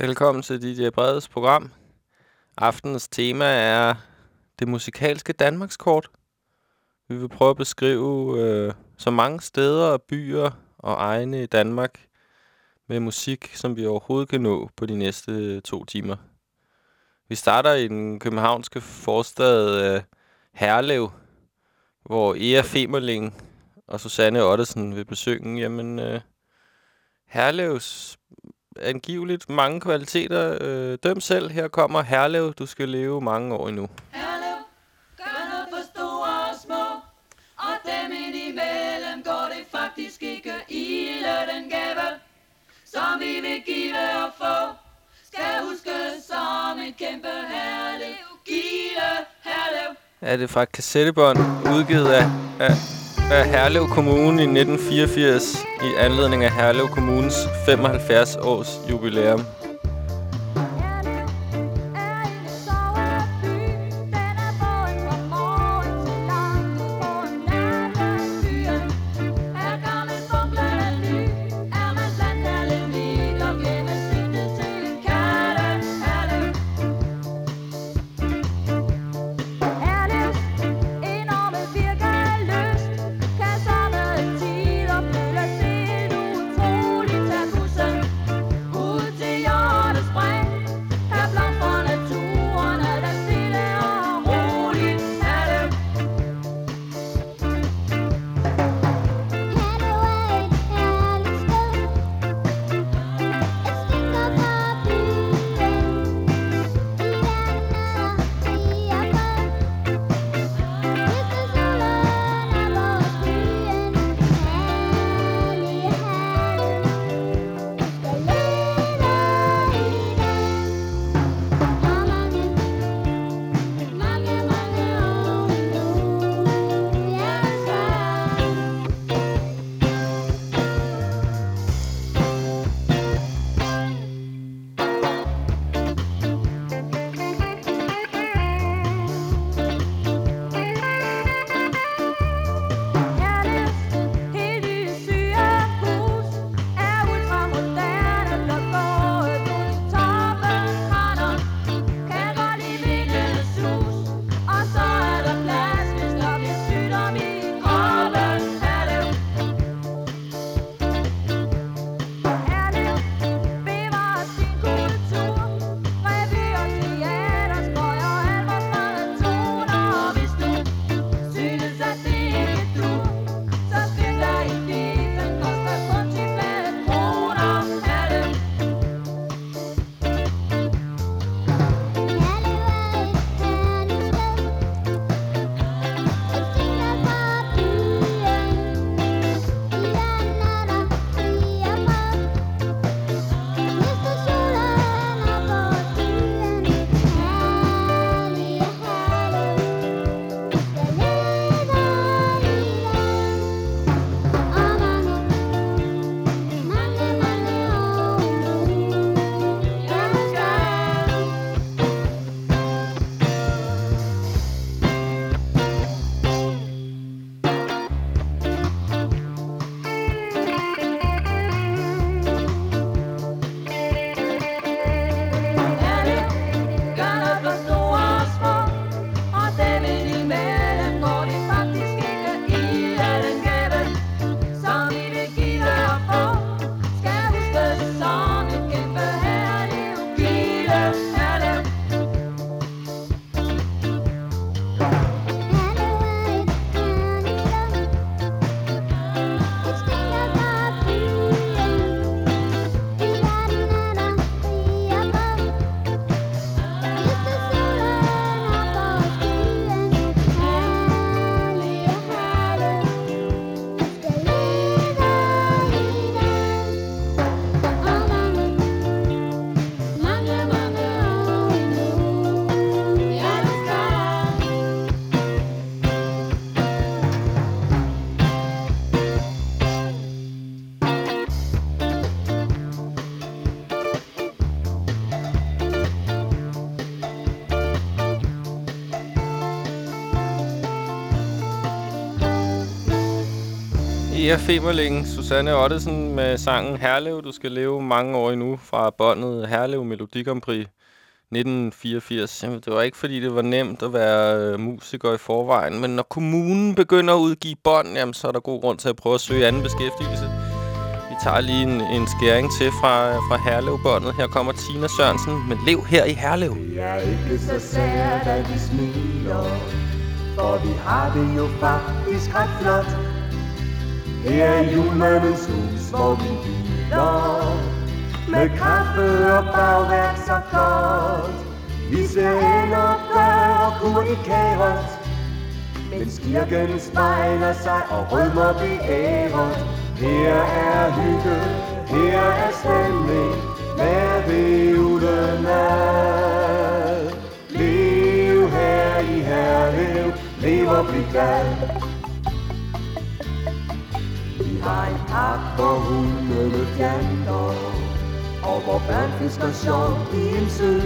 Velkommen til DJ Breds program. Aftenens tema er det musikalske Danmarkskort. Vi vil prøve at beskrive øh, så mange steder og byer og egne i Danmark med musik, som vi overhovedet kan nå på de næste øh, to timer. Vi starter i den københavnske forstad øh, Herlev, hvor Ea Femerling og Susanne Ottesen vil besøge. Jamen, øh, Herlevs angiveligt mange kvaliteter. Øh, døm selv. Her kommer Herlev. Du skal leve mange år endnu. Herlev, gør noget for store og små, og dem indimellem går det faktisk ikke ilde den gave, som vi vil give og få. Skal huske som et kæmpe Herlev, give Herlev. Er det fra et kassettebånd udgivet af, af, af Herlev Kommune i 1984 i anledning af Herlev Kommunes 75 års jubilæum. Lea Femerling, Susanne Ottesen med sangen Herlev. Du skal leve mange år endnu fra båndet Herlev Melodi Grand Prix 1984. Jamen, det var ikke, fordi det var nemt at være øh, musiker i forvejen, men når kommunen begynder at udgive bånd, jamen, så er der god grund til at prøve at søge anden beskæftigelse. Vi tager lige en, en skæring til fra, fra Herlev-båndet. Her kommer Tina Sørensen med Lev her i Herlev. Det er ikke så sært, at vi smiler, for vi har det jo faktisk ret flot. Det er julemandens hus, hvor vi hviler, med kaffe og bagværk så godt. Vi ser ender, dør og kur i kaos, mens kirken spejler sig og rødmer beæret. Her er hygge, her er stemning, vær det udenad. Lev her i Herlev, lev og bliv glad. Har en park, hvor hundene fjander, og hvor børn fisker sjovt i en sø.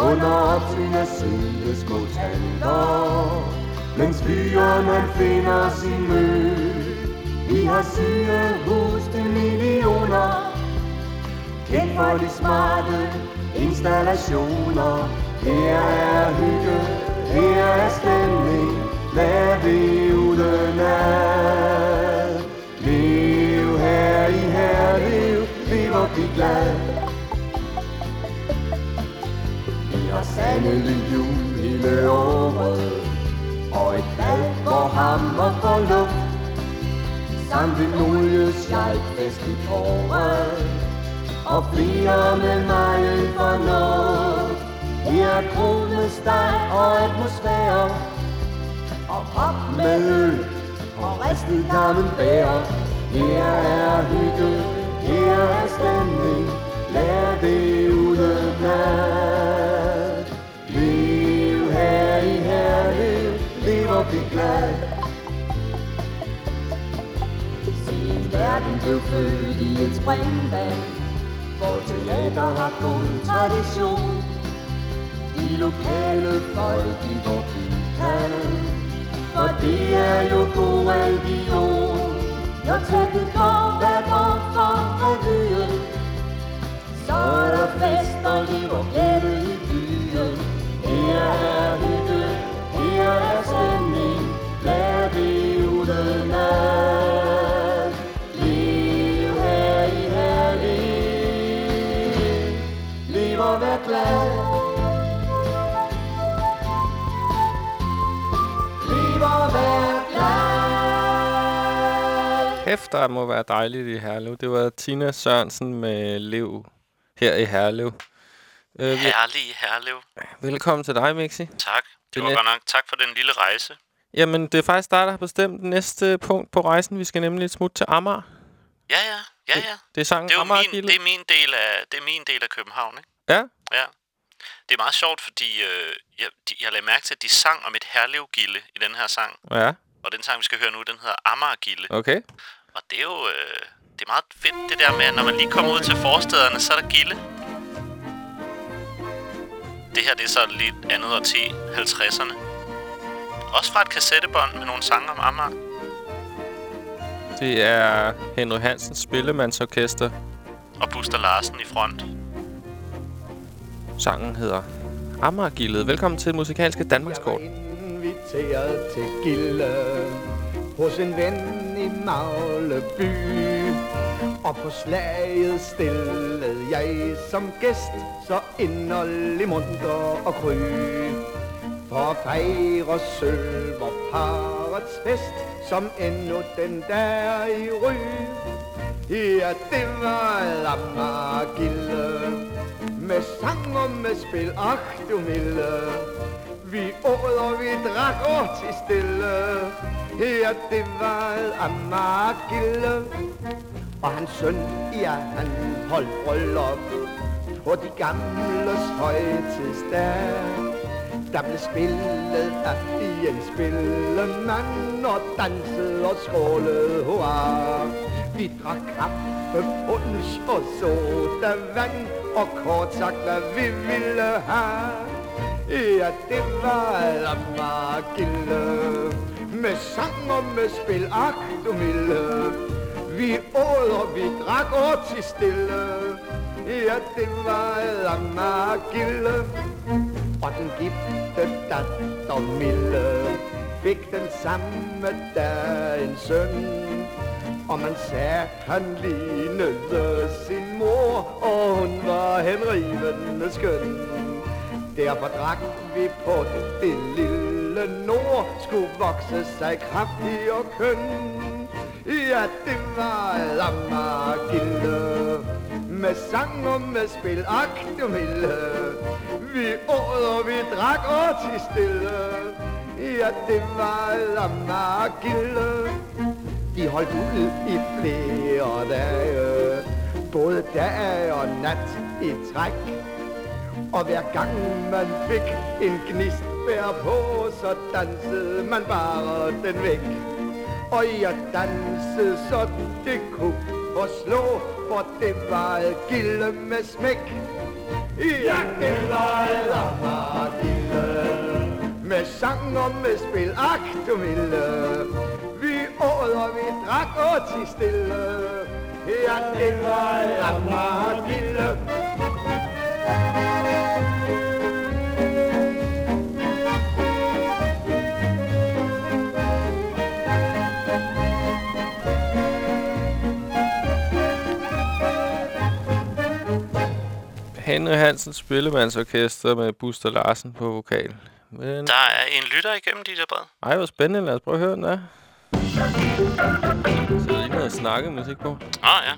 Under opsyn af søde små tanter, mens byerne finder sin mø. Vi har sygehus til millioner, kendt for de smarte installationer. Her er hygge, her er stemning, lad det uden af. Rigtig glad. Vi har sandelig jul hele året, og et bad, hvor hammer får luft. Samt en olieskjejfest i tåret, og flere med mig for noget. Her er kronesteg og atmosfære, og pop med øl, og resten bærer. Her er hygge, her er stemning, lad det udenad. Lev her i Herlev, lev og bliv glad. Sin verden blev født i et springvand, hvor teater har god tradition. De lokale folk i vor by kan, for det er jo god religion. Jag trädde dag, hvad dag, for revyen, så der må være dejligt i Herlev. Det var Tina Sørensen med Lev her i Herlev. Øh, Herlig Herlev. velkommen til dig, Mixi. Tak. Det Det var godt nok. Tak for den lille rejse. Jamen, det er faktisk dig, der har bestemt næste punkt på rejsen. Vi skal nemlig et smut til Amager. Ja, ja. Ja, ja. Det er sangen Det er Amager min, det er min del af, det er min del af København, ikke? Ja, Ja. Det er meget sjovt, fordi øh, jeg, de, jeg lagde mærke til, at de sang om et herlevgilde i den her sang. ja, Og den sang, vi skal høre nu, den hedder Amagergilde. okay. Og det er jo øh, det er meget fedt, det der med, at når man lige kommer ud til forstederne, så er der gilde. Det her, det er så lidt andet årti, 50'erne. Også fra et kassettebånd med nogle sange om Amager. Det er Henry Hansens Spillemandsorkester. Og Buster Larsen i front. Sangen hedder Amagergildet. Velkommen til Musikalske Danmarkskort. Jeg var inviteret til gilde hos en ven i Magleby. Og på slaget stillede jeg som gæst, så inderlig munter og kry. For at fejre sølv fest, som endnu den der i ry. Ja, det var Amagergilde, med sang og med spil, ach du milde. Vi åd og vi drak og til stille, ja, det var Amagergilde. Og hans søn, ja, han holdt bryllup på de gamles højtidsdag. Der blev spillet af i en spillemand og danset og skålet hurra. Vi drak kaffe, punch og sodavand og kort sagt hvad vi ville have. Ja, det var Amagergilde med sang og med spil, ak du milde. Vi åd og vi drak og til stille. Ja, det var Amagergilde. Og den gifte datter Mille fik den samme dag en søn. Og man sagde, han lignede sin mor, og hun var henrivende skøn. Derfor drak vi på det lille nord, skulle vokse sig kraftig og køn. Ja, det var Amagergilde, med sang og med spil, ak du milde. Vi åd og vi drak og til stille, ja, det var Amagergilde. De holdt ud i flere dage, både dag og nat i træk. Og hver gang man fik en gnist bær på, så dansede man bare den væk. Og jeg dansede så det kunne forslå, for det var et gilde med smæk. Jeg gælder eller et Amagergilde, med sang og med spil, ak du milde. Vi åd og vi drak og til stille, jeg gælder eller Henry Hansens Spillemandsorkester med Buster Larsen på vokal. Men, Der er en lytter igennem, DJ Brede. ej, hvor spændende. Lad os prøve at høre den der. Så er ikke noget at snakke musik på. Ah, ja.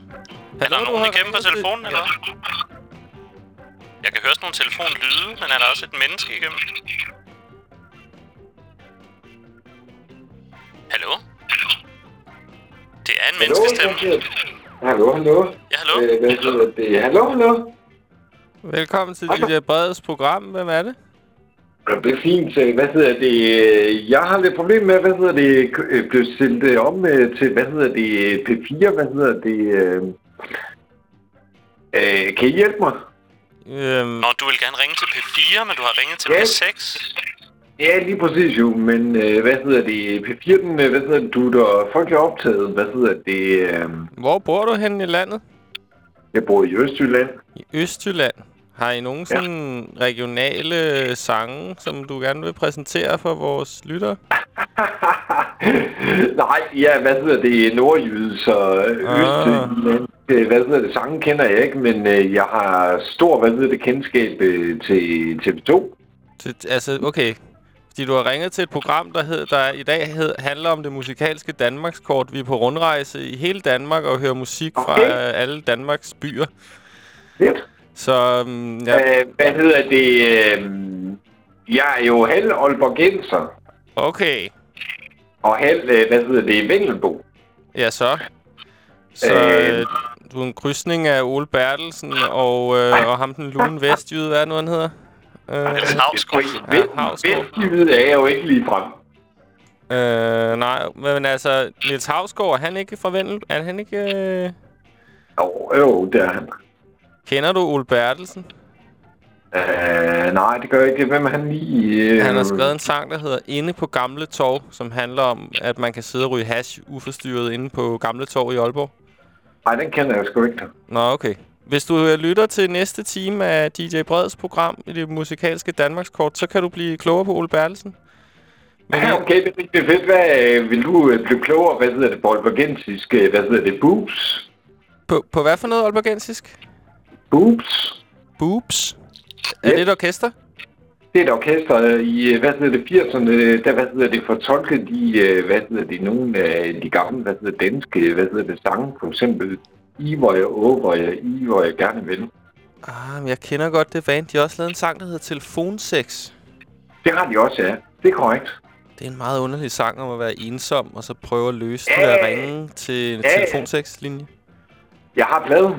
Er der du nogen igennem på telefonen, eller hvad? Jeg kan høre sådan nogle telefonlyde, men er der også et menneske igennem? Hallo? Det er en menneskestemme. Hallo, hallo. Ja, hallo? Øh, hvad hedder det? Hallo, hallo. Velkommen til DJ Breds program. Hvem er det? Det er fint. Øh, Hvad hedder det? Øh, Jeg har lidt problem med, hvad hedder det, øh, blev sendt øh, om øh, til, hvad hedder det, P4, hvad hedder det, øh, øh, kan I hjælpe mig? Øhm, Nå, du vil gerne ringe til P4, men du har ringet til Ja. P6. Ja, lige præcis jo, men øh, hvad hedder det, P4, den, øh, hvad hedder det, du der folk er optaget, hvad hedder det, øh, hvor bor du henne i landet? jeg bor i Østjylland. I Østjylland. Har I nogen sådan regionale sange, som du gerne vil præsentere for vores lyttere? Nej, ja, hvad hedder det, nordjyde, så øh, Ah. Hvad hedder det, sangen kender jeg ikke, men øh, jeg har stor, hvad hedder det, kendskab øh, til TV2. Til, altså, okay. Fordi du har ringet til et program, der, hed, der i dag hed, handler om det musikalske Danmarkskort. Vi er på rundrejse i hele Danmark og hører musik fra Okay. øh, alle Danmarks byer. Fedt. Så um, ja. Øh, hvad hedder det, øh, jeg er jo halv Aalborgenser, okay. og halv, øh, hvad hedder det, Vengelbo. Ja, så. Så Øh. øh, du er en krydsning af Ole Bertelsen og, øh, og ham den lune vestjyde, hvad er nu, han hedder? Øh, Niels Hausgaard. Ja, Hausgaard. Vestjyde er jeg jo ikke lige frem. øh, nej, men altså, Niels Havsgaard, er han ikke fra Vendel? Er han ikke... Øh... Jo, jo, det er han. Kender du Ole Bertelsen? Øh, nej, det gør jeg ikke. Hvem er han lige? Øh, Han har skrevet en sang, der hedder Inde på Gamle Torv, som handler om, at man kan sidde og ryge hash uforstyrret inde på Gamle Torv i Aalborg. Nej, den kender jeg sgu ikke. Nå, okay. Hvis du øh, lytter til næste time af DJ Breds program i det musikalske Danmarkskort, så kan du blive klogere på Ole Bertelsen. Men Ja, okay, det er fedt. Hvad, vil du blive klogere, hvad hedder det, bolbergensisk, øh, hvad hedder det, boobs? på, på hvad for noget aalborgensisk? Boobs? Boobs? Er Ja. det et orkester? Det er et orkester øh, i, øh, hvad hedder det, 80'erne, øh, der, hvad hedder det, fortolkede de, hvad hedder det, nogle af de gamle, hvad hedder danske, hvad hedder det, sange, for eksempel, I hvor jeg å, hvor jeg, I hvor jeg gerne vil. Ah, men jeg kender godt det band. De har også lavet en sang, der hedder Telefonsex. Det har de også, ja. Det er korrekt. Det er en meget underlig sang om at være ensom, og så prøve at løse det ved at ringe til en telefonsex-linje. Jeg har pladen.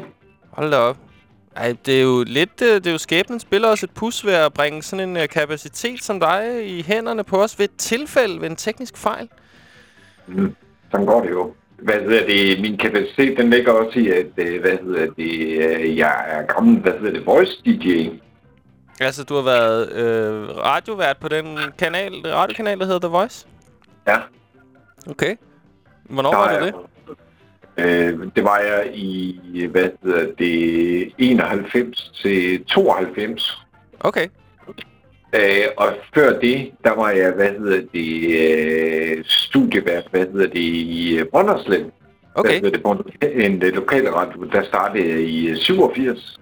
Hold da op. Ej, det er jo lidt... øh, Det er jo skæbnen spiller os et pus ved at bringe sådan en øh, kapacitet som dig i hænderne på os ved et tilfælde, ved en teknisk fejl. Mm. Sådan går det jo. Hvad hedder det? Min kapacitet, den ligger også i, at, øh, hvad hedder det, jeg er gammel, hvad hedder det, voice DJ. Altså, du har været øh, radiovært på den kanal, radiokanal, der hedder The Voice. Ja. Okay. Hvornår Der var det det? Øh, det var jeg i, hvad hedder det, 91 til 92. Okay. Øh, og før det, der var jeg, hvad hedder det, øh, studievært, hvad hedder det, i Brønderslev. Hvad Okay. hedder det, på en, lokal radio, der startede jeg i øh, 87.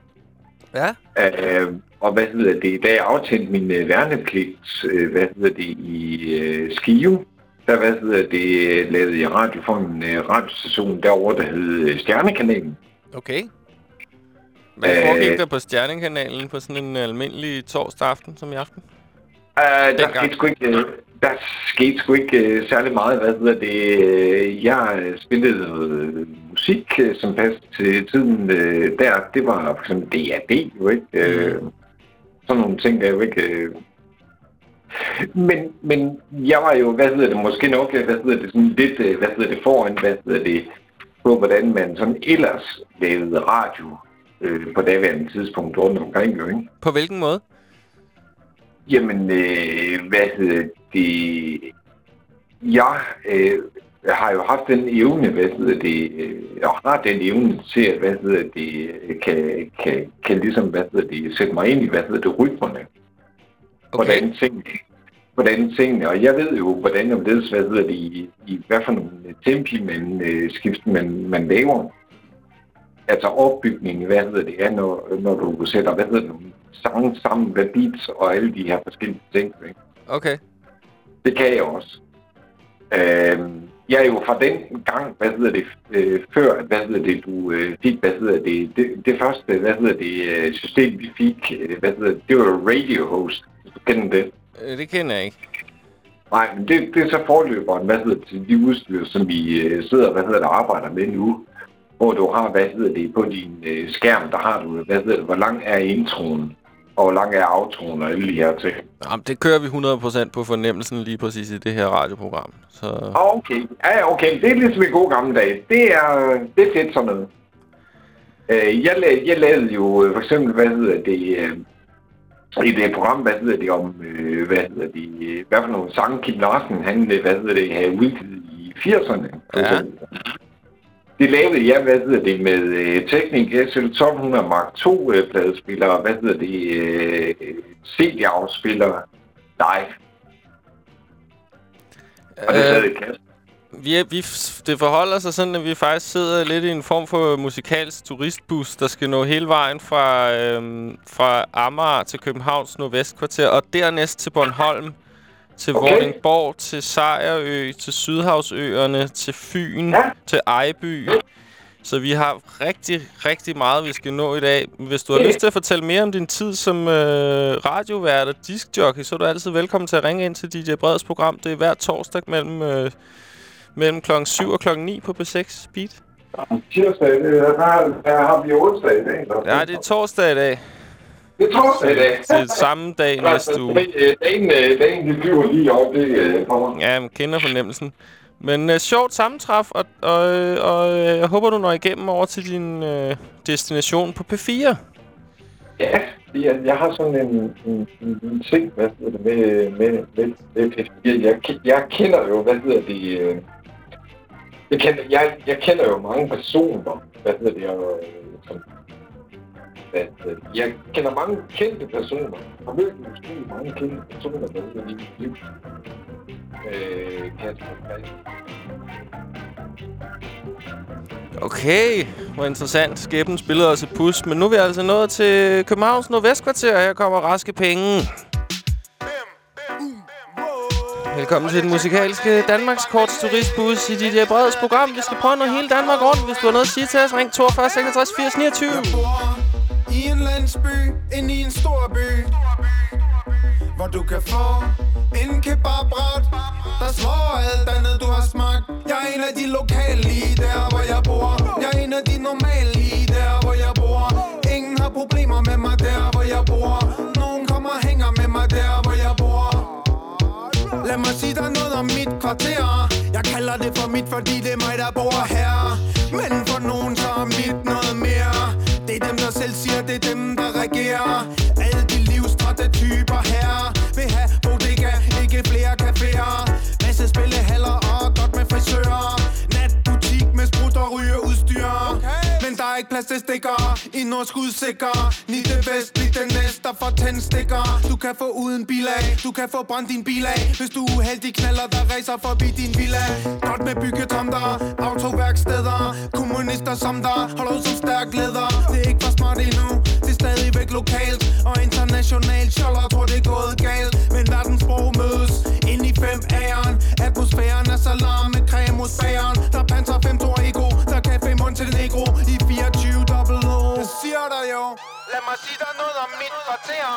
Ja. Øh, og hvad hedder det, da jeg aftjente min øh, værnepligt, øh, hvad hedder det, i Skive, der hvad hedder det, lavede jeg radio for en øh, radiostation derovre, der hed øh, Stjernekanalen. Okay. Hvad Øh, foregik der på Stjernekanalen på sådan en almindelig torsdag aften som i aften? Uh, der, Dengang. skete sgu ikke, der skete sgu ikke uh, særlig meget, hvad hedder det. Jeg spillede noget musik, som passede til tiden uh, der. Det var for eksempel DAD, jo ikke? Uh, sådan nogle ting der jo ikke... Uh. Men, men jeg var jo, hvad hedder det, måske nok, hvad hedder det, sådan lidt, øh, hvad hedder det, foran, hvad hedder det, på hvordan man sådan ellers lavede radio øh, på daværende tidspunkt rundt omkring, jo ikke? På hvilken måde? Jamen, øh, hvad hedder det? Jeg øh, har jo haft den evne, hvad hedder det, øh, jeg har den evne til, at, hvad hedder det, øh, kan, kan, kan ligesom, hvad hedder det, sætte mig ind i, hvad hedder det, rytmerne. Okay. Hvordan tingene, hvordan tingene, og jeg ved jo, hvordan og hvorledes, hvad hedder det, i, i hvad for nogle tempi, man, øh, skift, man, man laver. Altså opbygningen, hvad hedder det, er, når, når du sætter, hvad hedder det, nogle sange sammen med beats og alle de her forskellige ting. Ikke? Okay. Det kan jeg også. Øhm, jeg er jo fra den gang, hvad hedder det, øh, før, hvad hedder det, du øh, fik, hvad hedder det, det, det første, hvad hedder det, øh, system, vi fik, øh, hvad hedder det, det var radio host. Kender det? Øh, Det kender jeg ikke. Nej, men det, det er så forløberen, hvad hedder det, de udstyr, som vi øh, sidder, hvad hedder det, og arbejder med nu. Hvor du har, hvad hedder det, på din øh, skærm, der har du, hvad hedder det, hvor lang er introen, og hvor lang er outroen og alle de her ting. Jamen, det kører vi 100% på fornemmelsen lige præcis i det her radioprogram. Så Ah, Okay, ja, okay. Det er ligesom i gode gamle dage. Det er, det er fedt sådan noget. Øh, jeg, jeg lavede jo øh, for eksempel, hvad hedder det, i det program, hvad hedder det om, øh, hvad hedder det, øh, hvad for nogle sange Kim Larsen, han, øh, hvad hedder det, havde udgivet i 80'erne. for Ja. eksempel. Det lavede jeg, hvad hedder det, med øh, Teknik SL1200 Mark II øh, pladespillere, hvad hedder det, øh, CD-afspillere live. Og det sad i kassen. Vi, er, vi, det forholder sig sådan, at vi faktisk sidder lidt i en form for musikalsk turistbus, der skal nå hele vejen fra, øhm, fra Amager til Københavns Nordvestkvarter, og dernæst til Bornholm, til Okay. Vordingborg, til Sejrø, til Sydhavsøerne, til Fyn, Ja. til Ejby. Så vi har rigtig, rigtig meget, vi skal nå i dag. Hvis du har lyst til at fortælle mere om din tid som øh, radiovært og diskjockey, så er du altid velkommen til at ringe ind til DJ Breds program. Det er hver torsdag mellem, øh, mellem klokken 7 og klokken 9 på B6 Beat. Tirsdag, det er- der, der har vi onsdag i dag. Ja, det er torsdag i dag. det er torsdag i dag. Det er samme dag næste uge. Øh, Dagen, øh, dagen, de flyver lige op, det øh, kommer. Ja, man kender fornemmelsen. Men øh, sjovt sammentræf, og, og, øh, og øh, jeg håber, du når igennem over til din øh, destination på P4. Ja, jeg, jeg har sådan en, en, en, en ting, hvad hedder det, med, med, med, med P4. Jeg, jeg kender jo, hvad hedder det, øh, jeg kender, jeg, jeg kender jo mange personer, hvad hedder det, og, som, at, øh, jeg kender mange kendte personer, og mødt måske mange kendte personer, der er i mit liv. Øh, Kasper Okay, hvor interessant. Skæbnen spillede os et pus. Men nu er vi altså nået til Københavns Nordvestkvarter, og her kommer raske penge. Velkommen til den musikalske Danmarks Korts turistbus i DJ øh, Breds program. Vi skal prøve noget hele Danmark rundt. Hvis du har noget at sige til os, ring 42 66 80 29. Jeg bor i en landsby, ind i en stor by Hvor du kan få en kebabret Der slår alt andet du har smagt Jeg er en af de lokale lige der hvor jeg bor Jeg er en af de normale lige der hvor jeg bor Ingen har problemer med mig der Lad mig sige dig noget om mit kvarter. Jeg kalder det for mit, fordi det er mig, der bor her. Men for nogen så er mit noget mere. Det er dem, der selv siger, det er dem, der ikke plads til stikker. I norsk udsikker Ni det vest, bliv den næste, der får tændstikker Du kan få uden bil af. Du kan få brændt din bil af. Hvis du er uheldig knaller, der racer forbi din villa. Godt med byggetomter Autoværksteder Kommunister som der Holder som stærk leder. Det er ikke for smart endnu. Det er stadigvæk lokalt. Og internationalt Scholler tror det er gået galt. Men verdenssprog mødes Ind i fem æren. Atmosfæren er så larm med creme hos bageren Der er Panzer 5 Ego. Der fem Café Montenegro mig sige dig noget om mit kvarter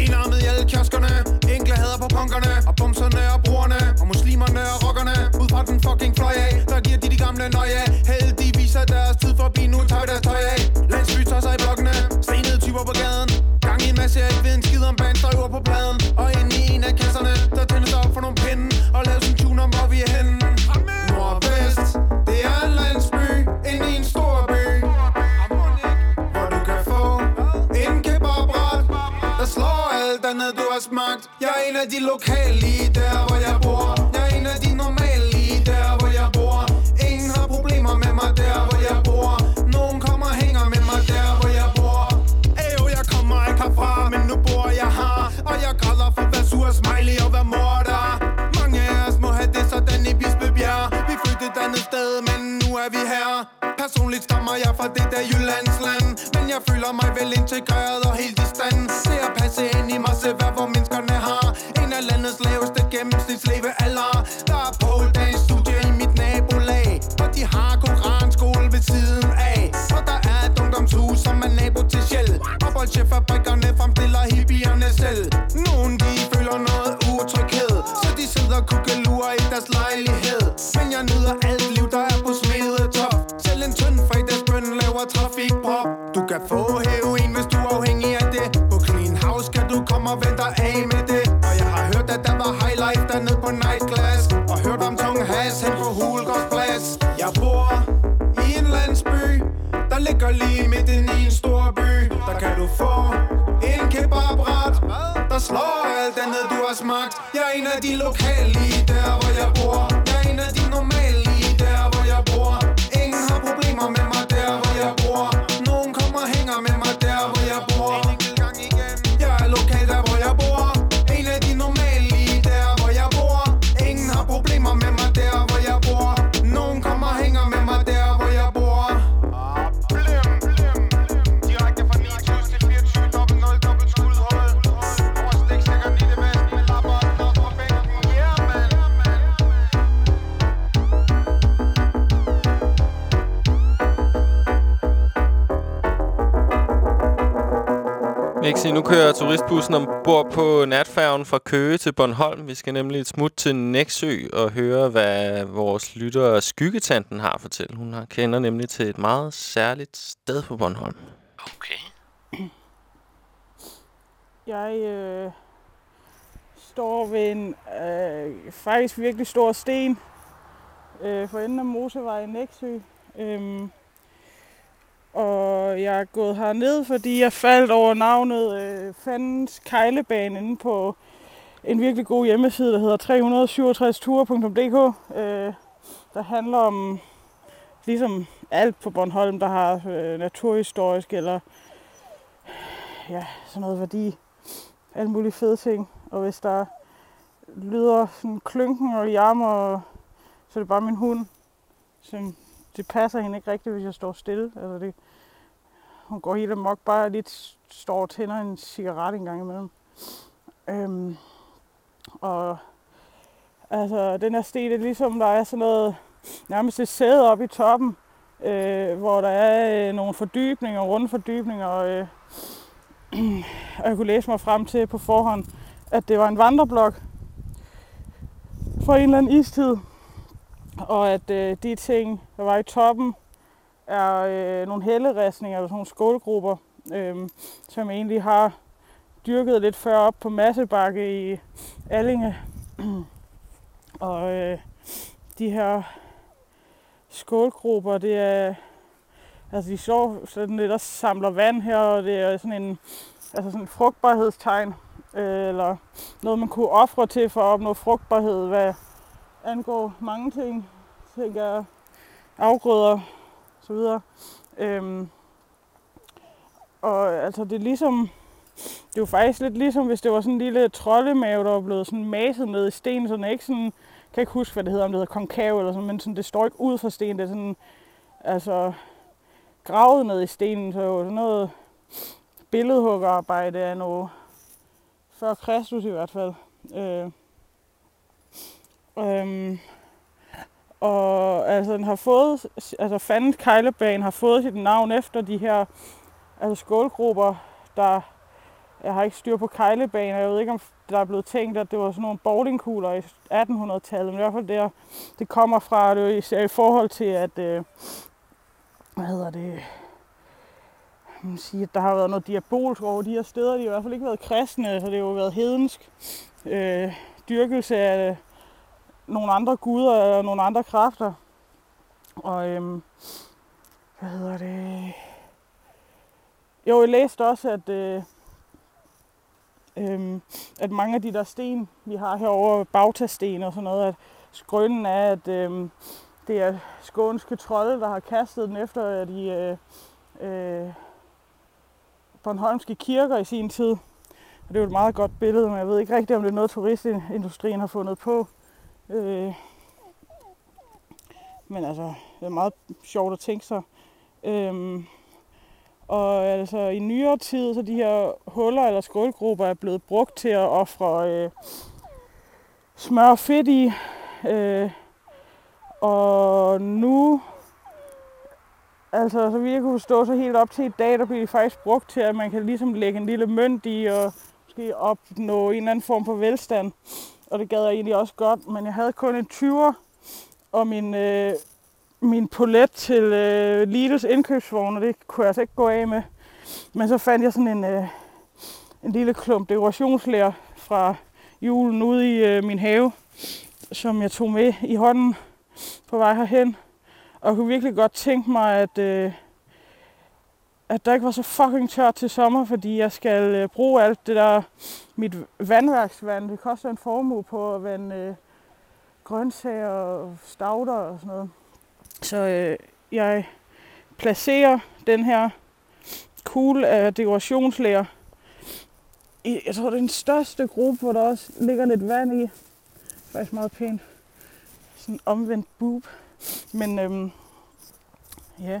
Enarmet i alle kioskerne Enkle hader på punkerne Og bumserne og brugerne Og muslimerne og rockerne. Ud fra den fucking fløj af Der giver de de gamle nøje Heldigvis er deres tid forbi Nu tager deres tøj af. Landsby tager sig i blokkene Stenede typer på gaden. Gang i en masse Jeg ikke ved en skid om band Der øver på pladen. Du Jeg er en af de lokale lige der hvor jeg bor. Jeg er en af de normale lige der hvor jeg bor. Ingen har problemer med mig der hvor jeg bor. Nogen kommer og hænger med mig der hvor jeg bor. Ayo, jeg kommer ikke herfra, men nu bor jeg her. Og jeg kalder for hvad sur smiley og hvad morder. Mange af os må have det sådan i Bispebjerg. Vi flyttede et andet sted, men nu er vi her. Personligt stammer jeg fra det der Jyllandsland. Men jeg føler mig vel integreret Jeg er en kører turistbussen ombord på natfærgen fra Køge til Bornholm. Vi skal nemlig et smut til Næksø og høre, hvad vores lytter Skyggetanten har at fortælle. Hun har, kender nemlig til et meget særligt sted på Bornholm. Okay. Jeg øh, står ved en øh, faktisk virkelig stor sten øh, for enden af Mosevej i Næksø. Øhm, og jeg er gået herned, fordi jeg faldt over navnet øh, Fandens Kejlebane inde på en virkelig god hjemmeside, der hedder 367ture.dk, øh, der handler om ligesom alt på Bornholm, der har øh, naturhistorisk eller ja, sådan noget værdi. Alle mulige fede ting. Og hvis der lyder sådan klynken og jammer, så er det bare min hund. Som, det passer hende ikke rigtigt, hvis jeg står stille. Altså det, hun går helt amok, bare lidt står og tænder en cigaret en gang imellem. Øhm, og altså, den her sten, det er ligesom, der er sådan noget, nærmest et sæde oppe i toppen, øh, hvor der er øh, nogle fordybninger, runde fordybninger, og, øh, og jeg kunne læse mig frem til på forhånd, at det var en vandreblok for en eller anden istid, og at øh, de ting, der var i toppen, er øh, nogle helleristninger, eller sådan nogle skålgrupper, øh, som jeg egentlig har dyrket lidt før op på Massebakke i Allinge. og øh, de her skålgrupper, det er, altså de står sådan lidt og samler vand her, og det er sådan en, altså sådan en frugtbarhedstegn, øh, eller noget man kunne ofre til for at opnå frugtbarhed, hvad angår mange ting, tænker jeg. afgrøder så videre. Øhm, og altså det er ligesom, det er jo faktisk lidt ligesom, hvis det var sådan en lille troldemave, der var blevet sådan maset ned i sten, så den ikke sådan, jeg kan ikke huske, hvad det hedder, om det hedder konkav eller sådan, men sådan, det står ikke ud fra sten, det er sådan, altså, gravet ned i stenen, så jo sådan noget billedhuggerarbejde af noget før Kristus i hvert fald. Øh, øhm, og altså, den har fået, altså Fandens Kejlebanen har fået sit navn efter de her altså skålgrupper, der, jeg har ikke styr på kejlebaner, jeg ved ikke om der er blevet tænkt, at det var sådan nogle bowlingkugler i 1800-tallet, men i hvert fald der, det kommer fra, det er især i forhold til, at, øh, hvad hedder det, man siger, at der har været noget diabolsk over de her steder, de har i hvert fald ikke været kristne, så det har jo været hedensk øh, dyrkelse af nogle andre guder og nogle andre kræfter. Og øhm, hvad hedder det? Jo, jeg læste også, at, øh, øh, at mange af de der sten, vi har herovre, bagtasten og sådan noget, at skrønnen er, at øh, det er skånske trolde, der har kastet den efter øh, de øh, øh, Bornholmske kirker i sin tid. Og det er jo et meget godt billede, men jeg ved ikke rigtigt, om det er noget, turistindustrien har fundet på. Øh, men altså, det er meget sjovt at tænke sig. Øh, og altså i nyere tid, så de her huller eller skålgrupper er blevet brugt til at ofre øh, smør og fedt i. Øh, og nu, altså så vi kunne forstå, så helt op til i dag, der bliver de faktisk brugt til, at man kan ligesom lægge en lille mønt i og måske opnå en eller anden form for velstand. Og det gad jeg egentlig også godt, men jeg havde kun en 20'er, og min, øh, min polet til øh, Lidls indkøbsvogn, og det kunne jeg altså ikke gå af med. Men så fandt jeg sådan en, øh, en lille klump dekorationslærer fra julen ude i øh, min have, som jeg tog med i hånden på vej herhen. Og jeg kunne virkelig godt tænke mig, at, øh, at der ikke var så fucking tørt til sommer, fordi jeg skal øh, bruge alt det der, mit vandværksvand. Det koster en formue på at vande øh, grøntsager og stauder og sådan noget. Så øh, jeg placerer den her kugle af dekorationslæger i, jeg tror, det er den største gruppe, hvor der også ligger lidt vand i. Faktisk meget pænt. Sådan omvendt boob. Men øhm, ja,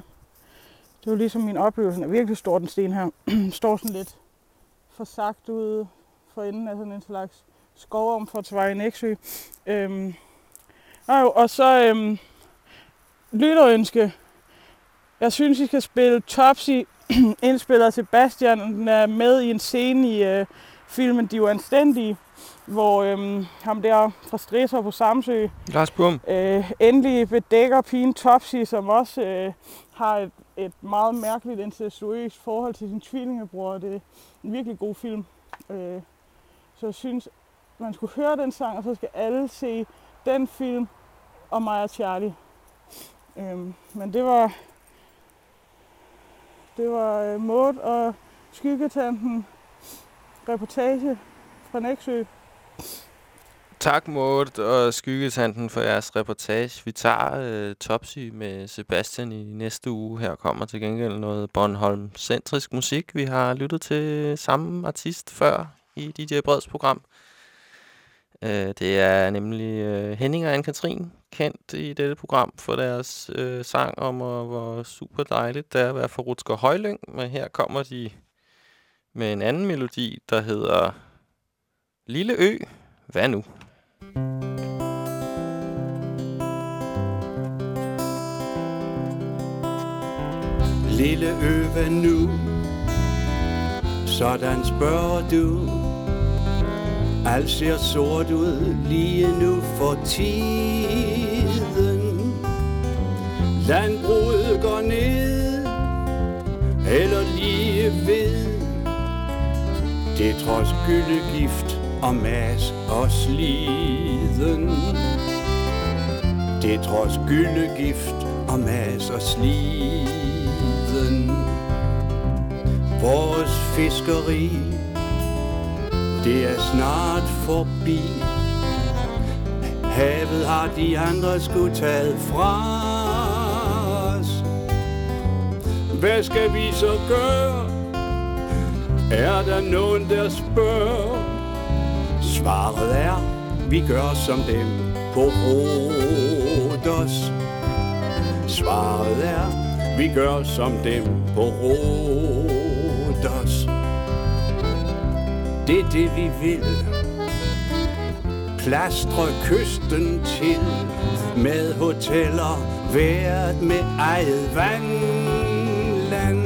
det var ligesom min oplevelse. Den er virkelig stor, den sten her. står sådan lidt forsagt ude for enden af sådan en slags skovomfartsvej i Næksø. Øhm, og, og så øhm, lytterønske. Jeg synes, I skal spille Topsy, indspiller Sebastian, er med i en scene i øh, filmen De Uanstændige, hvor øh, ham der fra Stræser på Samsø Lars Bum. øh, endelig bedækker pigen Topsy, som også øh, har et, et meget mærkeligt incestuøst forhold til sin tvillingebror. Det er en virkelig god film. Øh, så jeg synes, man skulle høre den sang, og så skal alle se den film og mig og Charlie. Øhm, men det var, det var øh, Maud og Skyggetanten reportage fra Næksø. Tak Mort og Skyggetanten for jeres reportage. Vi tager øh, Topsy med Sebastian i næste uge. Her kommer til gengæld noget Bornholm-centrisk musik. Vi har lyttet til samme artist før i DJ Breds program. Øh, det er nemlig øh, Henning og Anne-Katrin, kendt i dette program for deres øh, sang om, og hvor super dejligt det er at være for Rutsker Højlyng. Men her kommer de med en anden melodi, der hedder Lille Ø. Hvad nu? Lille ø, hvad nu? Sådan spørger du. Alt ser sort ud lige nu for tiden. Landbruget går ned Eller lige ved. Det er trods gyldegift og mas og sliden. Det er trods gyldegift og mas og sliden. Vores fiskeri det er snart forbi Havet har de andre skulle taget fra hvad skal vi så gøre? Er der nogen, der spørger? Svaret er, vi gør som dem på Rodos. Svaret er, vi gør som dem på Rodos. Det er det, vi vil. Plastre kysten til med hoteller, været med eget vandland.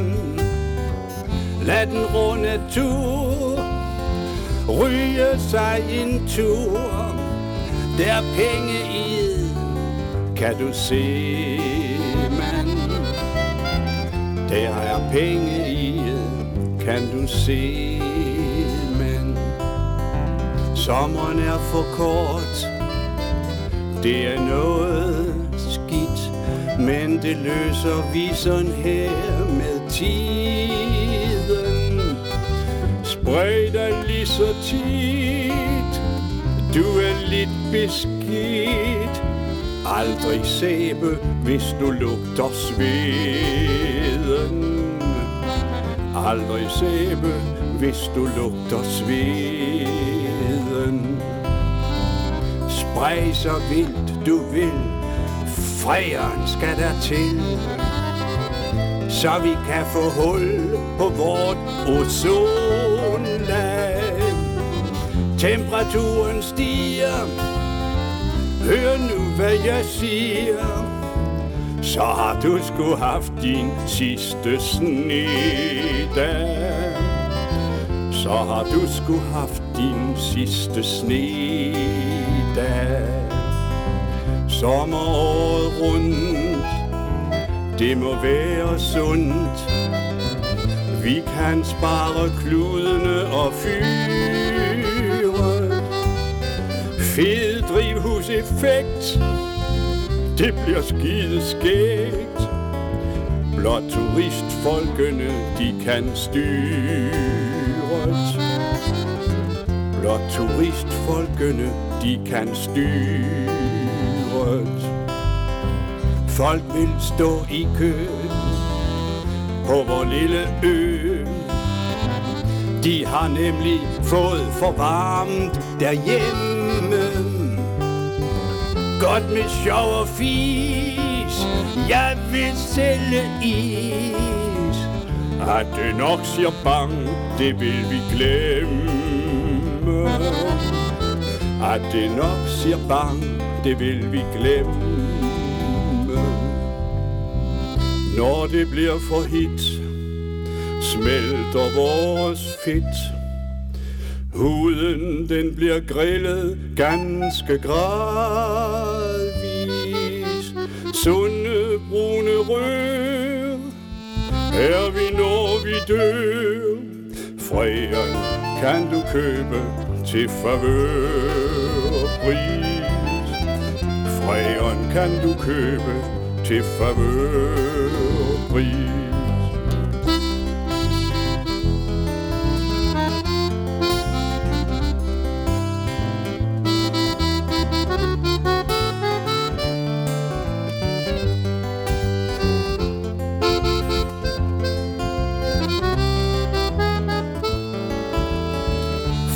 Lad den runde tur ryge sig en tur. Der er penge i, kan du se, mand. Der er penge i, kan du se. Sommeren er for kort, det er noget skidt, men det løser vi sådan her med tiden. Spred dig lige så tit, du er lidt beskidt. Aldrig sæbe, hvis du lugter sveden. Aldrig sæbe, hvis du lugter sveden. Rejser så vildt du vil, fræren skal der til. Så vi kan få hul på vort ozonlag. Temperaturen stiger, hør nu hvad jeg siger. Så har du sgu haft din sidste snedag. Så har du sgu haft din sidste snedag. Sommeråret rundt, det må være sundt. Vi kan spare kludene og fyre. Fed drivhuseffekt, det bliver skide skægt. Blot turistfolkene, de kan styres. Blot turistfolkene, de kan styres. Folk vil stå i kø på vor lille ø. De har nemlig fået for varmt derhjemme. Godt med sjov og fis, jeg vil sælge is. At det nok siger bang, det vil vi glemme. At det nok siger bang, det vil vi glemme. Når det bliver for hit, smelter vores fedt. Huden den bliver grillet ganske gradvis. Sunde brune rør, er vi når vi dør. Freden kan du købe til favørpris. Freon kan du købe til favørpris.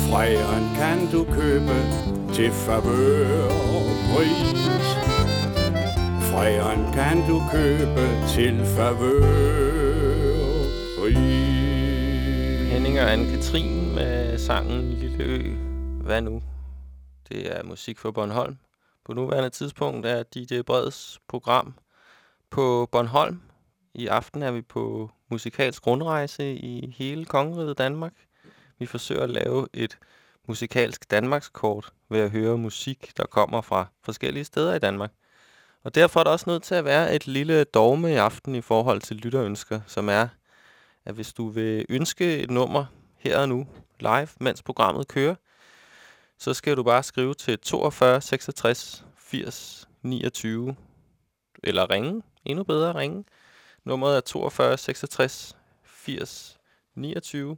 Fræren kan du købe til favørpris. Fræren kan du købe til favørpris. Henning og Anne-Katrin med sangen Lille Ø. Hvad nu? Det er musik for Bornholm. På nuværende tidspunkt er DJ Breds program på Bornholm. I aften er vi på musikalsk rundrejse i hele kongeriget Danmark. Vi forsøger at lave et musikalsk Danmarkskort ved at høre musik, der kommer fra forskellige steder i Danmark. Og derfor er der også nødt til at være et lille dogme i aften i forhold til lytterønsker, som er, at hvis du vil ønske et nummer her og nu, live, mens programmet kører, så skal du bare skrive til 42 66 80 29, eller ringe, endnu bedre ringe. Nummeret er 42 66 80 29.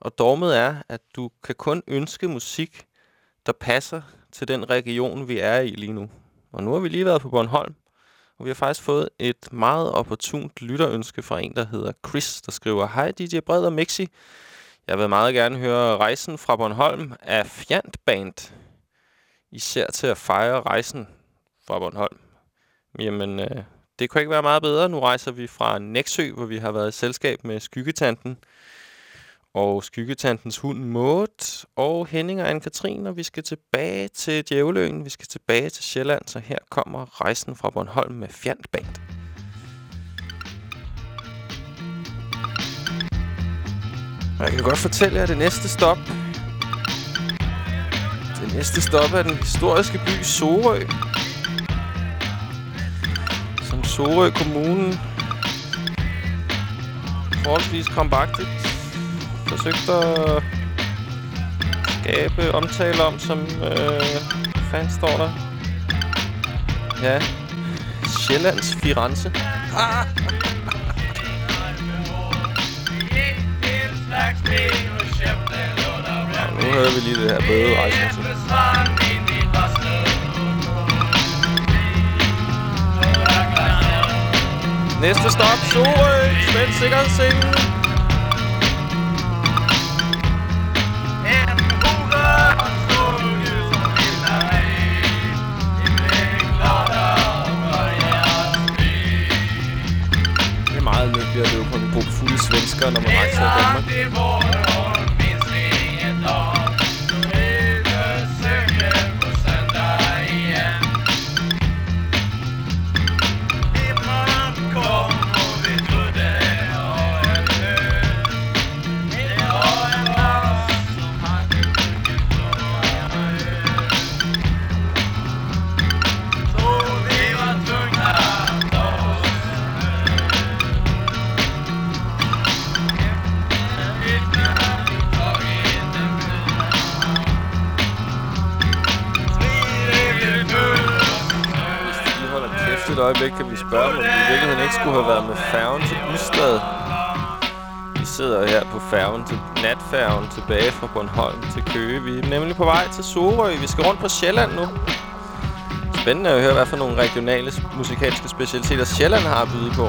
Og dogmet er, at du kan kun ønske musik, der passer til den region, vi er i lige nu. Og nu har vi lige været på Bornholm, Og vi har faktisk fået et meget opportunt lytterønske fra en, der hedder Chris, der skriver, Hej DJ Bred og Mixi. Jeg vil meget gerne høre Rejsen fra Bornholm af Fjant Band. Især til at fejre rejsen fra Bornholm. Jamen, øh, det kunne ikke være meget bedre. Nu rejser vi fra Næksø, hvor vi har været i selskab med Skyggetanten og Skyggetantens hund Maud og Henning og Anne-Katrin, og vi skal tilbage til Djævløen. Vi skal tilbage til Sjælland, så her kommer rejsen fra Bornholm med Fjandband. Og Jeg kan godt fortælle jer, at det næste stop... Det næste stop er den historiske by Sorø. Som Sorø Kommune forholdsvis kompaktigt forsøgt at skabe omtale om, som øh, fanden står der? Ja, Sjællands Firenze. Ah! Ja, nu hører vi lige det her bøde rejse. Næste stop, Sorø. Spænd Sikkerhedsscenen. Det er meget lykkeligt at løbe på en gruppe fulde svensker, når man rejser i Danmark. Et øjeblik, kan vi spørge, om vi i virkeligheden ikke skulle have været med færgen til Ystad. Vi sidder her på færgen til natfærgen tilbage fra Bornholm til Køge. Vi er nemlig på vej til Sorø. Vi skal rundt på Sjælland nu. Spændende at høre, hvad for nogle regionale musikalske specialiteter Sjælland har at byde på.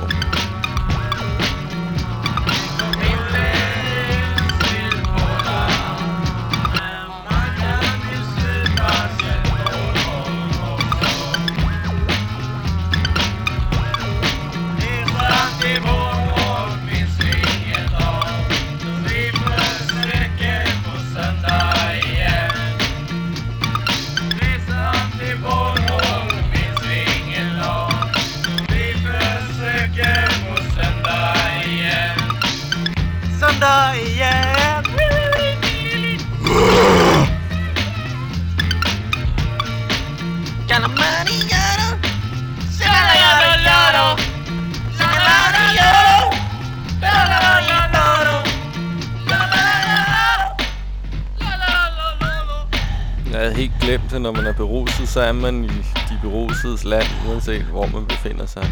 Helt når man er beruset, så er man i de berusedes land, uanset hvor man befinder sig.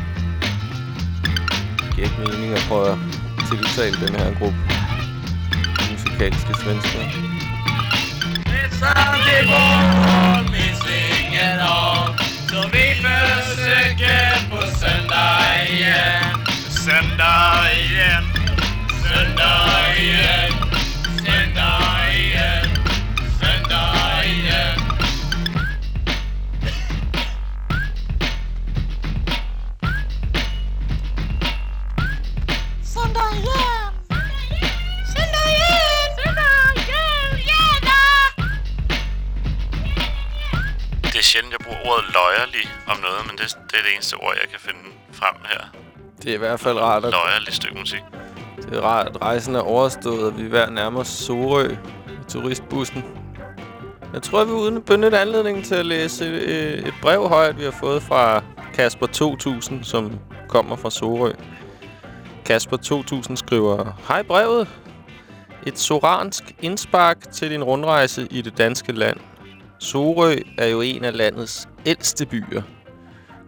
Det giver ikke mening at prøve at tiltale den her gruppe musikalske svensker. Sunday morgon minns ingen av Så vi försöker på söndag igen Søndag igen Søndag igen det, er det eneste ord, jeg kan finde frem her. Det er i hvert fald rart, at, Løjerlig stykke musik. det er rart, at rejsen er overstået, og vi er ved at nærme os Sorø i turistbussen. Jeg tror, vi vil benytte anledningen til at læse et, et brev højt, vi har fået fra Kasper 2000, som kommer fra Sorø. Kasper 2000 skriver, Hej brevet. Et soransk indspark til din rundrejse i det danske land. Sorø er jo en af landets ældste byer.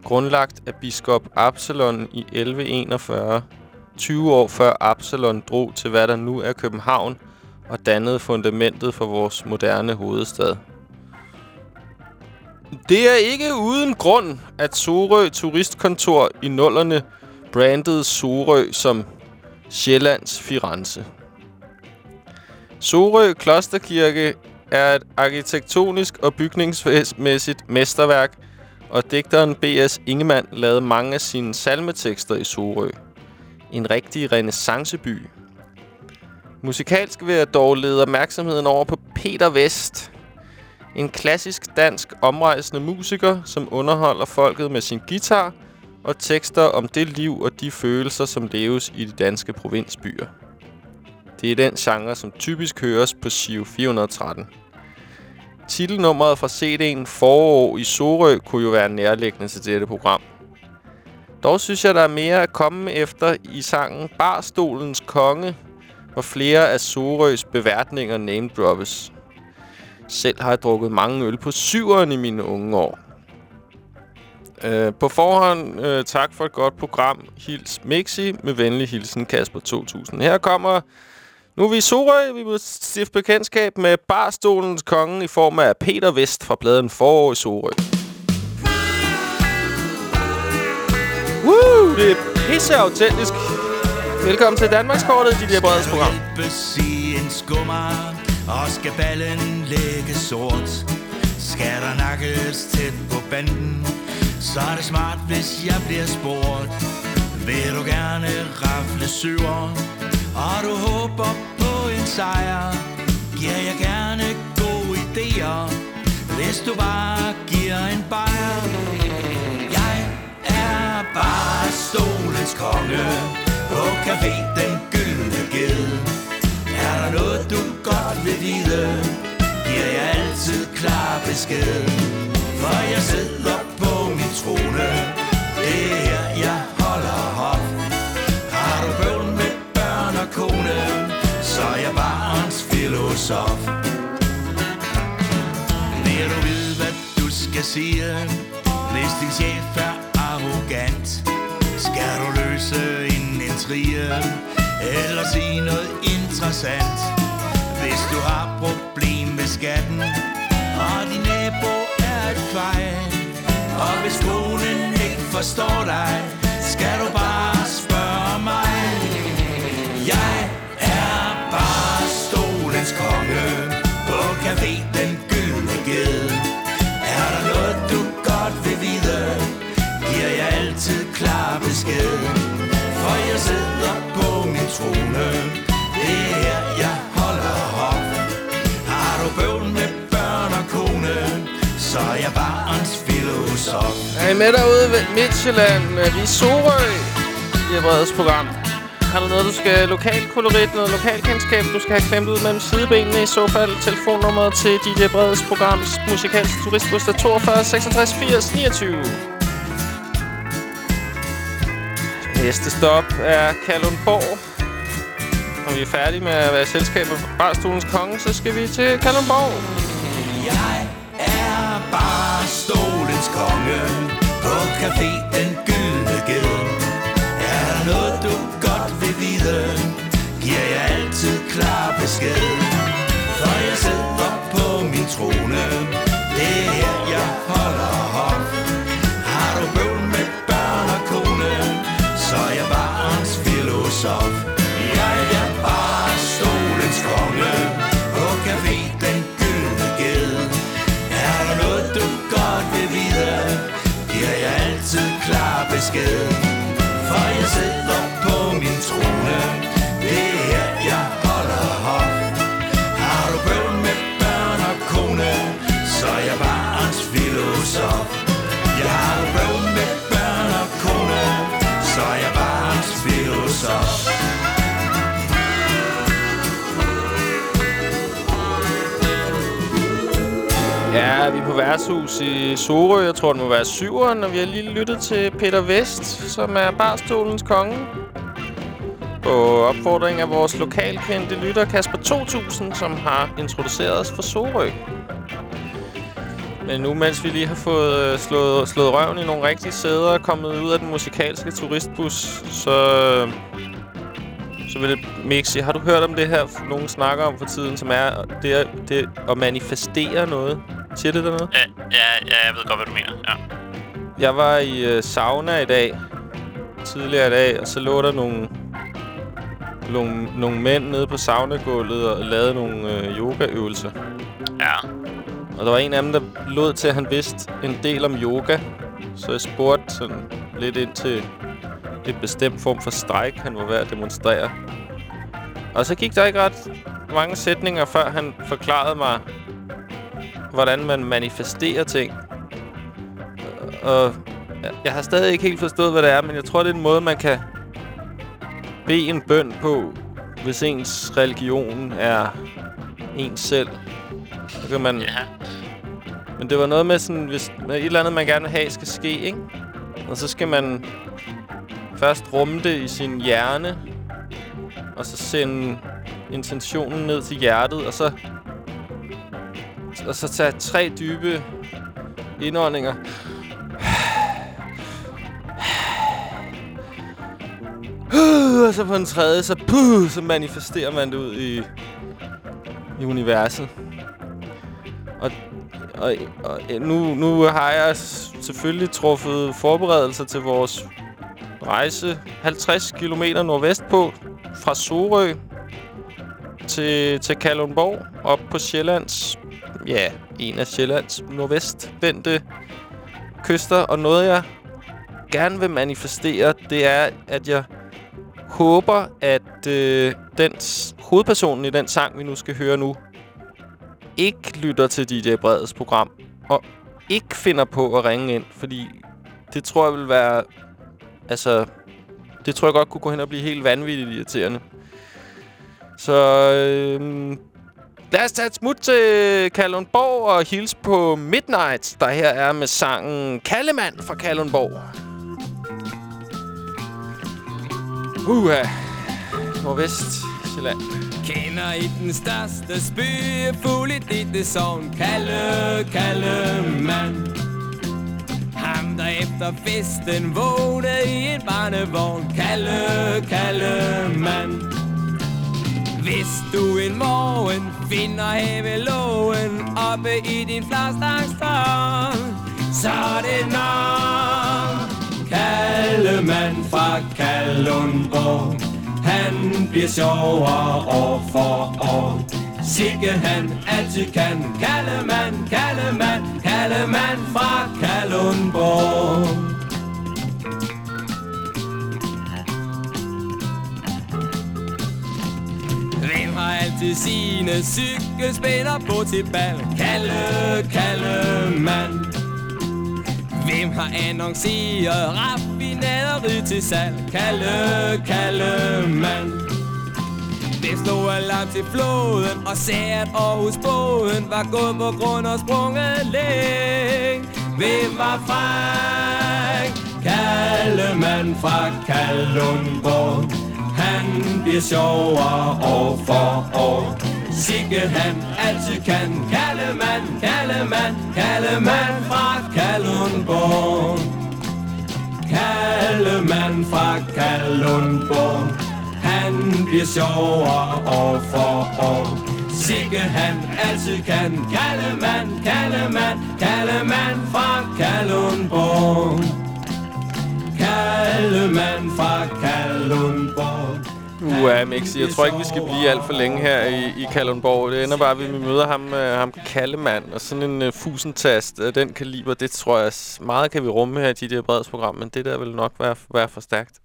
Grundlagt af biskop Absalon i 1141, 20 år før Absalon drog til hvad der nu er København og dannede fundamentet for vores moderne hovedstad. Det er ikke uden grund, at Sorø Turistkontor i nullerne brandede Sorø som Sjællands Firenze. Sorø Klosterkirke er et arkitektonisk og bygningsmæssigt mesterværk, og digteren B.S. Ingemann lavede mange af sine salmetekster i Sorø. En rigtig renaissanceby. Musikalsk vil jeg dog lede opmærksomheden over på Peter Vest. En klassisk dansk omrejsende musiker, som underholder folket med sin guitar og tekster om det liv og de følelser, som leves i de danske provinsbyer. Det er den genre, som typisk høres på Siv 413. Titelnummeret fra CD'en Forår i Sorø kunne jo være nærliggende til dette program. Dog synes jeg, der er mere at komme efter i sangen Barstolens Konge, hvor flere af Sorøs beværtninger name droppes. Selv har jeg drukket mange øl på syveren i mine unge år. Øh, på forhånd øh, tak for et godt program. Hils Mixi med venlig hilsen Kasper 2000. Her kommer... Nu er vi i Sorø. Vi vil stifte bekendtskab med barstolens konge i form af Peter Vest fra bladen Forår i Sorø. Woo! Det er pisse autentisk. Velkommen til Danmarkskortet, dit der Breds program. i en skummer, og skal ballen lægge sort. Skal der nakkes tæt på banden, så er det smart, hvis jeg bliver spurgt. Vil du gerne rafle syver, og du håber på en sejr, giver jeg gerne gode idéer, hvis du bare giver en bajer. Jeg er bare solens konge, på café den gyldne ged. Er der noget, du godt vil vide, giver jeg altid klar besked. For jeg sidder på min trone, det er her, jeg jeg barns filosof. Vil du vide, hvad du skal sige, hvis din chef er arrogant? Skal du løse en intrige, eller sige noget interessant? Hvis du har problem med skatten, og din nabo er et kvej, og hvis konen ikke forstår dig, skal du bare stolens på café den gyldne ged. Er der noget, du godt vil vide, giver jeg altid klar besked. For jeg sidder på min trone, det er her, jeg holder hop Har du bøvl med børn og kone, så er jeg barns filosof. Er I med derude ved Midtjylland? Vi er Sorø. i er program. Har du noget, du skal lokalkolorit, noget lokalkendskab, du skal have klemt ud mellem sidebenene? I så fald telefonnummeret til DJ Breds programs musikalske turistbus 42 66 80 29. Næste stop er Kalundborg. Når vi er færdige med at være i selskab med Barstolens Konge, så skal vi til Kalundborg. Jeg er Barstolens konge På café det hvide Giver jeg altid klar besked For jeg sidder på min trone. Det er her jeg holder Ja, vi er på værtshus i Sorø. Jeg tror, det må være syveren, og vi har lige lyttet til Peter Vest, som er barstolens konge. På opfordring af vores lokalkendte lytter Kasper 2000, som har introduceret os for Sorø. Men nu, mens vi lige har fået øh, slået, slået røven i nogle rigtige sæder og kommet ud af den musikalske turistbus, så, øh, så vil Mixi, har du hørt om det her, nogen snakker om for tiden, som er det, det at manifestere noget? Siger det der noget? Ja, ja, ja, jeg ved godt, hvad du mener. Ja. Jeg var i øh, sauna i dag, tidligere i dag, og så lå der nogle, nogle, nogle mænd nede på saunagulvet og lavede nogle øh, yogaøvelser. Ja. Og der var en af dem, der lod til, at han vidste en del om yoga. Så jeg spurgte sådan lidt ind til et bestemt form for stræk, han var ved at demonstrere. Og så gik der ikke ret mange sætninger, før han forklarede mig, hvordan man manifesterer ting. Og jeg- har stadig ikke helt forstået, hvad det er, men jeg tror, det er en måde, man kan bede en bøn på, hvis ens religion er ens selv. Så kan man... Ja. Men det var noget med sådan, hvis et eller andet, man gerne vil have, skal ske, ikke? Og så skal man først rumme det i sin hjerne, og så sende intentionen ned til hjertet, og så, og så tage tre dybe indåndinger. Og så på den tredje, så, puh, så manifesterer man det ud i, i universet. Og, og, og nu, nu har jeg selvfølgelig truffet forberedelser til vores rejse 50 km nordvest på fra Sorø til, til Kalundborg op på Sjællands, ja, en af Sjællands nordvestvendte kyster. Og noget, jeg gerne vil manifestere, det er, at jeg håber, at øh, den hovedpersonen i den sang, vi nu skal høre nu, ikke lytter til DJ Breds program, og ikke finder på at ringe ind, fordi det tror jeg vil være... Altså, det tror jeg godt kunne gå hen og blive helt vanvittigt irriterende. Så øh, lad os tage et smut til Kalundborg og hilse på Midnight, der her er med sangen Kallemand fra Kalundborg. Uha. Nordvest Sjælland. Kender I den største spøgefugl i dette sovn? Kalle, Kalle mand. Ham der efter festen vågnede i en barnevogn. Kalle, Kalle mand. Hvis du en morgen finder havelågen oppe i din flagstangstrøm, så er det nok Kalle mand fra Kalundborg. Han bliver sjovere år for år. Sikke han altid kan. Kallemand, Kallemand, Kallemand fra Kalundborg. Hvem har altid sine cykelspiller på til bal? Kalle, Kalle mand. Hvem har annonceret raffinaderi til salg? Kalle, Kalle det Hvem slog alarm til floden og sagde, at Aarhus-båden var gået på grund og sprunget læng? Hvem var fræk? Kallemand fra Kalundborg. Han bliver sjovere år for år. Sikke han altid kan. Kallemand, Kallemand, Kallemand fra Kalundborg. Kallemand fra Kalundborg. Han bliver sjovere år for år. Sikke han altid kan. Kallemand, Kallemand, Kallemand fra Kalundborg. Kallemand fra Kalundborg. Uha, Mixi. Jeg tror ikke, vi skal blive alt for længe her i, i Kalundborg. Det ender bare, at vi møder ham, uh, ham Kallemand. Og sådan en uh, fusentast af den kaliber, det tror jeg meget kan vi rumme her i de der program. Men det der vil nok være, være for stærkt.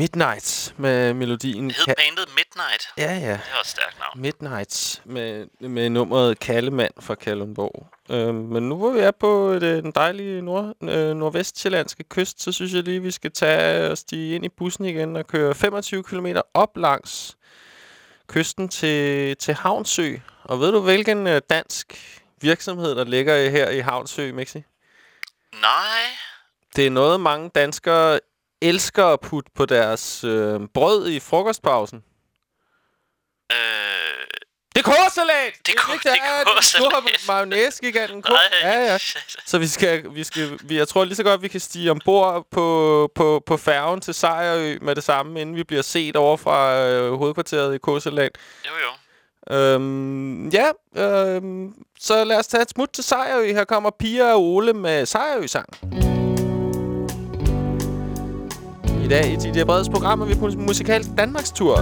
Midnight med melodien. Hed bandet Midnight? Ja, ja. Det var et stærkt navn. Midnight med, med nummeret Kallemand fra Kalundborg. Øhm, men nu hvor vi er på øh, den dejlige nord, øh, nordvestsjællandske kyst, så synes jeg lige, vi skal tage og stige ind i bussen igen og køre 25 km op langs kysten til, til Havnsø. Og ved du, hvilken øh, dansk virksomhed, der ligger her i Havnsø, Mixi? Nej. Det er noget, mange danskere elsker at putte på deres øh, brød i frokostpausen. Øh, Det er korsalat! Det er ko- vigtigt, det er ja, den kårsalat. store mayonnaise-giganten. Ko- ja, ja. Så vi skal, vi skal, vi, jeg tror lige så godt, vi kan stige ombord på, på, på færgen til Sejrø med det samme, inden vi bliver set over fra øh, hovedkvarteret i Kåsalat. Jo, jo. Øhm, ja, øhm, så lad os tage et smut til Sejrø. Her kommer Pia og Ole med Sejrø-sang. I dag i DJ Breds program er vi på musikal Danmarks tur.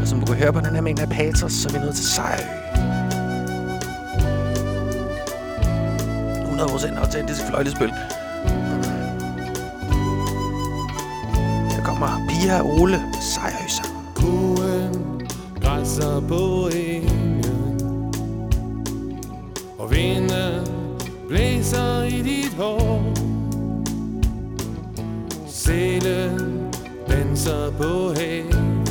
Og som du kan høre på den her mængde af patos, så er vi nået til Sejrø. 100% autentisk fløjtespil. Her kommer Pia og Ole med Sejrø-sang. Kuen græsser på engen Og vinden blæser i dit hår Sælen danser på havet.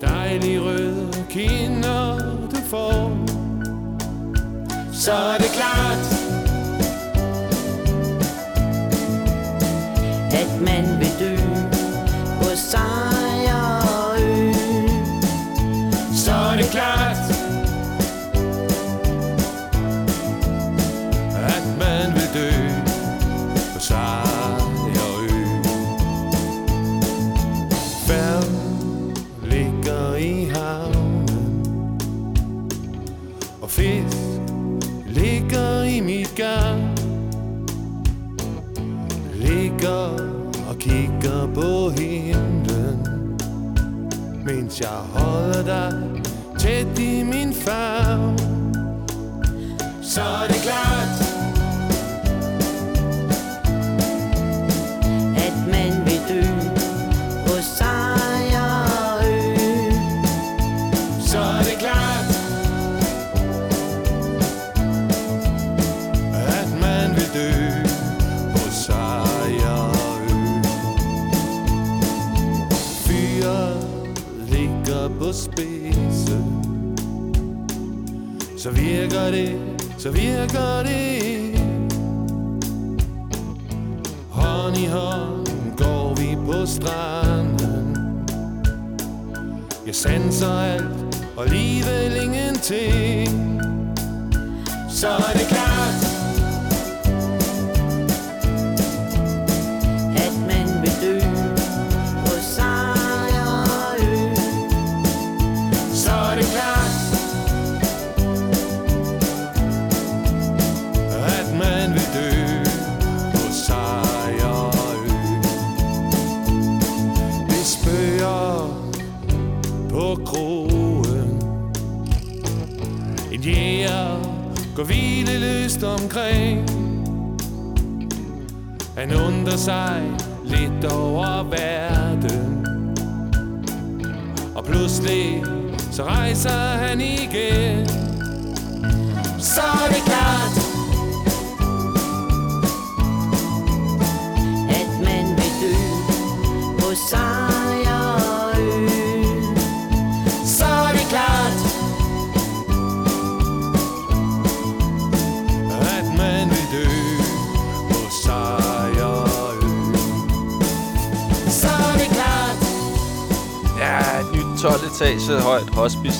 Dejlig røde kinder du får. Så er det klart. At man vil dø på samme Ligger og kigger på himlen Mens jeg holder dig tæt i min favn. Så er det klart at man vil dø hos sig spidse. Så virker det, så virker det. Hånd i hånd går vi på stranden. Jeg sanser alt og alligevel ingenting. Så er det klart. Går hvileløst omkring Han undrer sig lidt over verden Og pludselig så rejser han igen Så er det klart At man vil dø på Sejrø. 12 etage højt hospice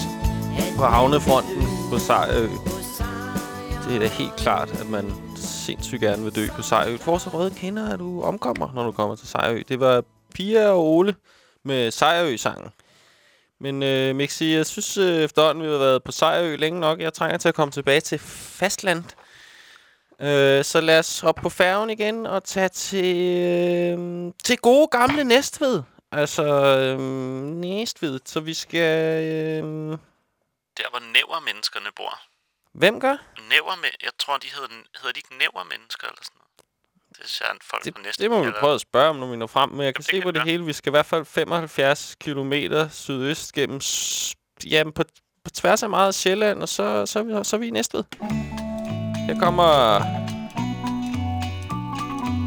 på havnefronten på Sejrø. Det er da helt klart, at man sindssygt gerne vil dø på Sejrø. Du får så røde kinder, at du omkommer, når du kommer til Sejrø. Det var Pia og Ole med Sejrø-sangen. Men øh, Mixi, jeg synes øh, efterhånden, vi har været på Sejrø længe nok. Jeg trænger til at komme tilbage til fastland. Øh, så lad os hoppe på færgen igen og tage til, øh, til gode gamle Næstved. Altså øh, Næstved. Så vi skal... Øh, Der, hvor næver-menneskerne bor. hvem gør? Med, jeg tror, de hedder, hedder de ikke næver-mennesker eller sådan noget. Det er særligt folk Det, på næste. det må vi prøve at spørge om, når vi når frem. Men jeg kan se på det hele. Vi skal i hvert fald 75 km sydøst gennem... Jamen, på, på tværs af meget af Sjælland, og så, så, er vi, så er vi i Næstved. Her kommer...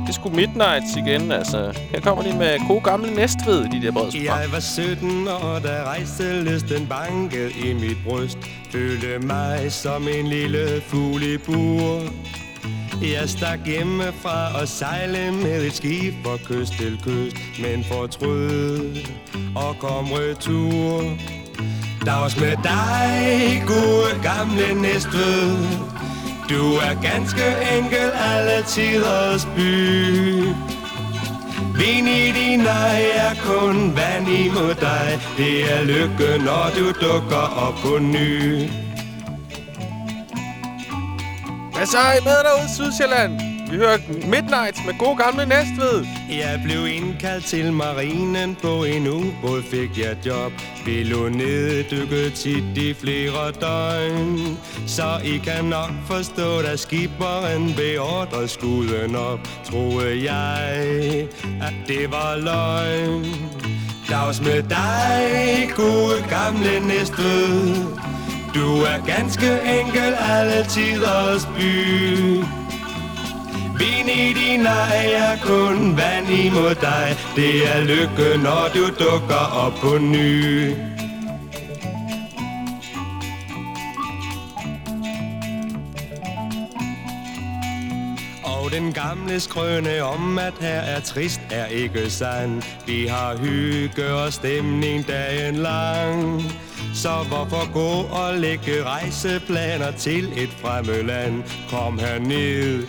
Det skulle sgu Midnights igen, altså. Her kommer de med gode gamle Næstved, de der brødsprang. Jeg var 17 år, da rejselysten bankede banket i mit bryst Følte mig som en lille fugl i bur Jeg stak hjemmefra og sejlede med et skib fra kyst til kyst Men fortrød og kom retur Dags med dig, gode gamle Næstved du er ganske enkel alle tiders by. Vin i din nej er kun vand imod dig. Det er lykke, når du dukker op på ny. Hvad så? Er I med derude Sydsjælland? Vi hører Midnight med god gamle Næstved. Jeg blev indkaldt til marinen på en ubåd fik jeg job. Vi lå nede tit i flere døgn. Så I kan nok forstå, da skiberen beordrede skuden op Troede jeg, at det var løgn. Dags med dig, gode gamle Næstved. Du er ganske enkel alle tiders by. Vin i din ej er kun vand imod dig. Det er lykke, når du dukker op på ny. Og den gamle skrøne om, at her er trist, er ikke sand. Vi har hygge og stemning dagen lang. Så hvorfor gå og lægge rejseplaner til et fremmedland Kom herned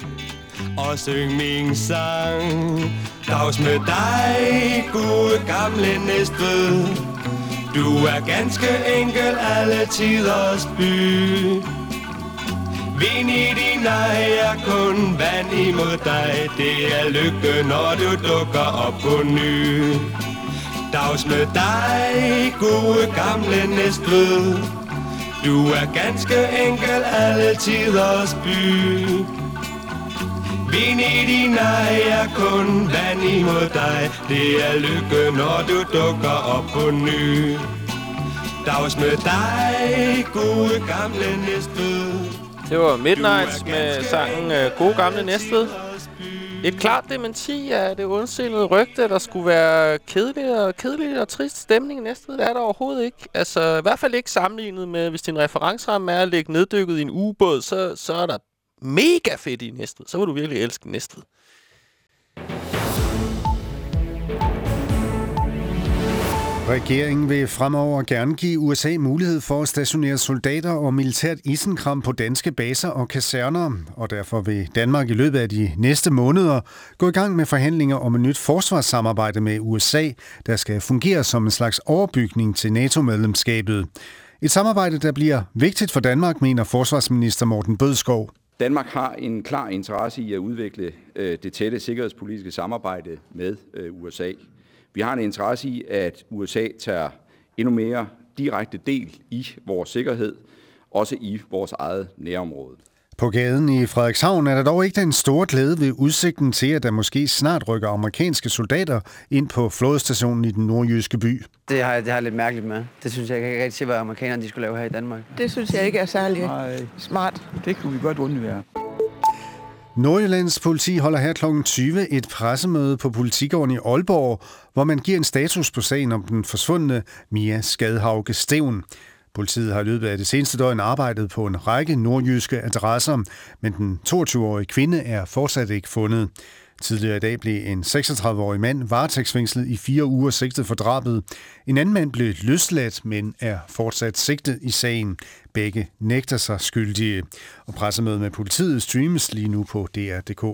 og syng min sang. Dags med dig, gode gamle Næstved. Du er ganske enkel alle tiders by. Vin i din ej er kun vand imod dig. Det er lykke, når du dukker op på ny. Dags med dig, gode gamle Næstved. Du er ganske enkel alle tiders by. Vin i din er kun vand imod dig Det er lykke, når du dukker op på ny Dags med dig, gode gamle Næstved Det var Midnight med sangen øh, Gode God Gamle Næstved. Et klart dementi af det ondsindede rygte, der skulle være kedelig og, kedelig og trist stemning i Næstved. Det er der overhovedet ikke. Altså, i hvert fald ikke sammenlignet med, hvis din referenceramme er at ligge neddykket i en ubåd, så, så er der mega fedt i Næstved. Så vil du virkelig elske Næstved. Regeringen vil fremover gerne give USA mulighed for at stationere soldater og militært isenkram på danske baser og kaserner, og derfor vil Danmark i løbet af de næste måneder gå i gang med forhandlinger om et nyt forsvarssamarbejde med USA, der skal fungere som en slags overbygning til NATO-medlemskabet. Et samarbejde, der bliver vigtigt for Danmark, mener forsvarsminister Morten Bødskov. Danmark har en klar interesse i at udvikle øh, det tætte sikkerhedspolitiske samarbejde med øh, USA. Vi har en interesse i, at USA tager endnu mere direkte del i vores sikkerhed, også i vores eget nærområde. På gaden i Frederikshavn er der dog ikke den store glæde ved udsigten til, at der måske snart rykker amerikanske soldater ind på flådestationen i den nordjyske by. Det har, jeg, det har jeg lidt mærkeligt med. Det synes jeg ikke rigtig se, hvad amerikanerne de skulle lave her i Danmark. Det synes jeg ikke er særlig Nej. smart. Det kunne vi godt undvære. Nordjyllands politi holder her kl. 20 et pressemøde på politigården i Aalborg, hvor man giver en status på sagen om den forsvundne Mia Skadhauge Steven. Politiet har i løbet af det seneste døgn arbejdet på en række nordjyske adresser, men den 22-årige kvinde er fortsat ikke fundet. Tidligere i dag blev en 36-årig mand varetægtsfængslet i fire uger sigtet for drabet. En anden mand blev løsladt, men er fortsat sigtet i sagen. Begge nægter sig skyldige. Og pressemødet med politiet streames lige nu på DR.dk.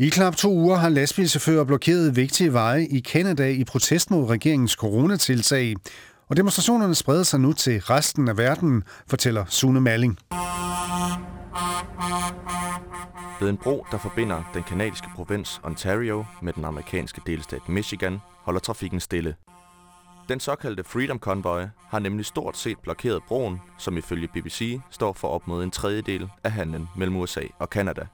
I knap to uger har lastbilchauffører blokeret vigtige veje i Kanada i protest mod regeringens coronatiltag. Og demonstrationerne spreder sig nu til resten af verden, fortæller Sune Malling. Ved en bro, der forbinder den kanadiske provins Ontario med den amerikanske delstat Michigan, holder trafikken stille. Den såkaldte Freedom Convoy har nemlig stort set blokeret broen, som ifølge BBC står for op mod en tredjedel af handlen mellem USA og Kanada.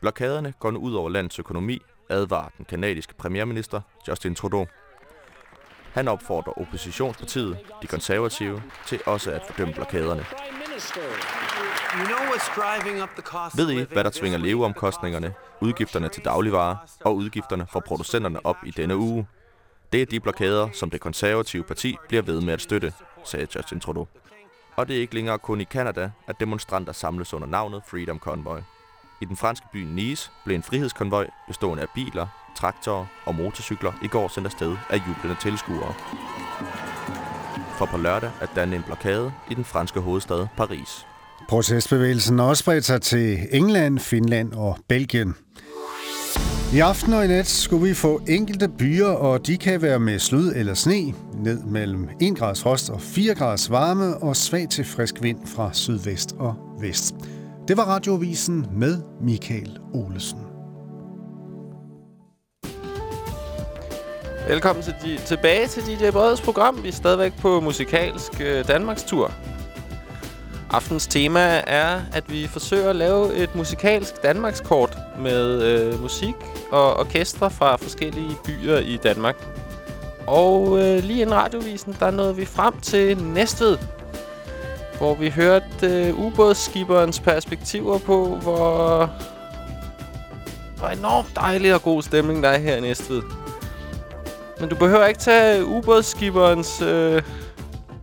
Blokaderne går nu ud over landets økonomi, advarer den kanadiske premierminister Justin Trudeau. Han opfordrer oppositionspartiet, de konservative, til også at fordømme blokaderne. Ved I, hvad der tvinger leveomkostningerne, udgifterne til dagligvarer og udgifterne for producenterne op i denne uge? Det er de blokader, som det konservative parti bliver ved med at støtte, sagde Justin Trudeau. Og det er ikke længere kun i Kanada, at demonstranter samles under navnet Freedom Convoy. I den franske by Nice blev en frihedskonvoj bestående af biler, traktorer og motorcykler i går sendt afsted af jublende tilskuere. For på lørdag at danne en blokade i den franske hovedstad Paris. Protestbevægelsen har også spredt sig til England, Finland og Belgien. I aften og i nat skulle vi få enkelte byer, og de kan være med slud eller sne, ned mellem 1 grads frost og 4 grads varme og svag til frisk vind fra sydvest og vest. Det var Radioavisen med Michael Olesen. Velkommen til de, tilbage til DJ Breds program. Vi er stadigvæk på musikalsk øh, Danmarks tur. Aftens tema er, at vi forsøger at lave et musikalsk Danmarkskort med øh, musik og orkestre fra forskellige byer i Danmark. Og øh, lige inden radiovisen, der nåede vi frem til Næstved, hvor vi hørte øh, ubådsskiberens perspektiver på, hvor, hvor enormt dejlig og god stemning der er her i Næstved. Men du behøver ikke tage ubådsskibberens øh,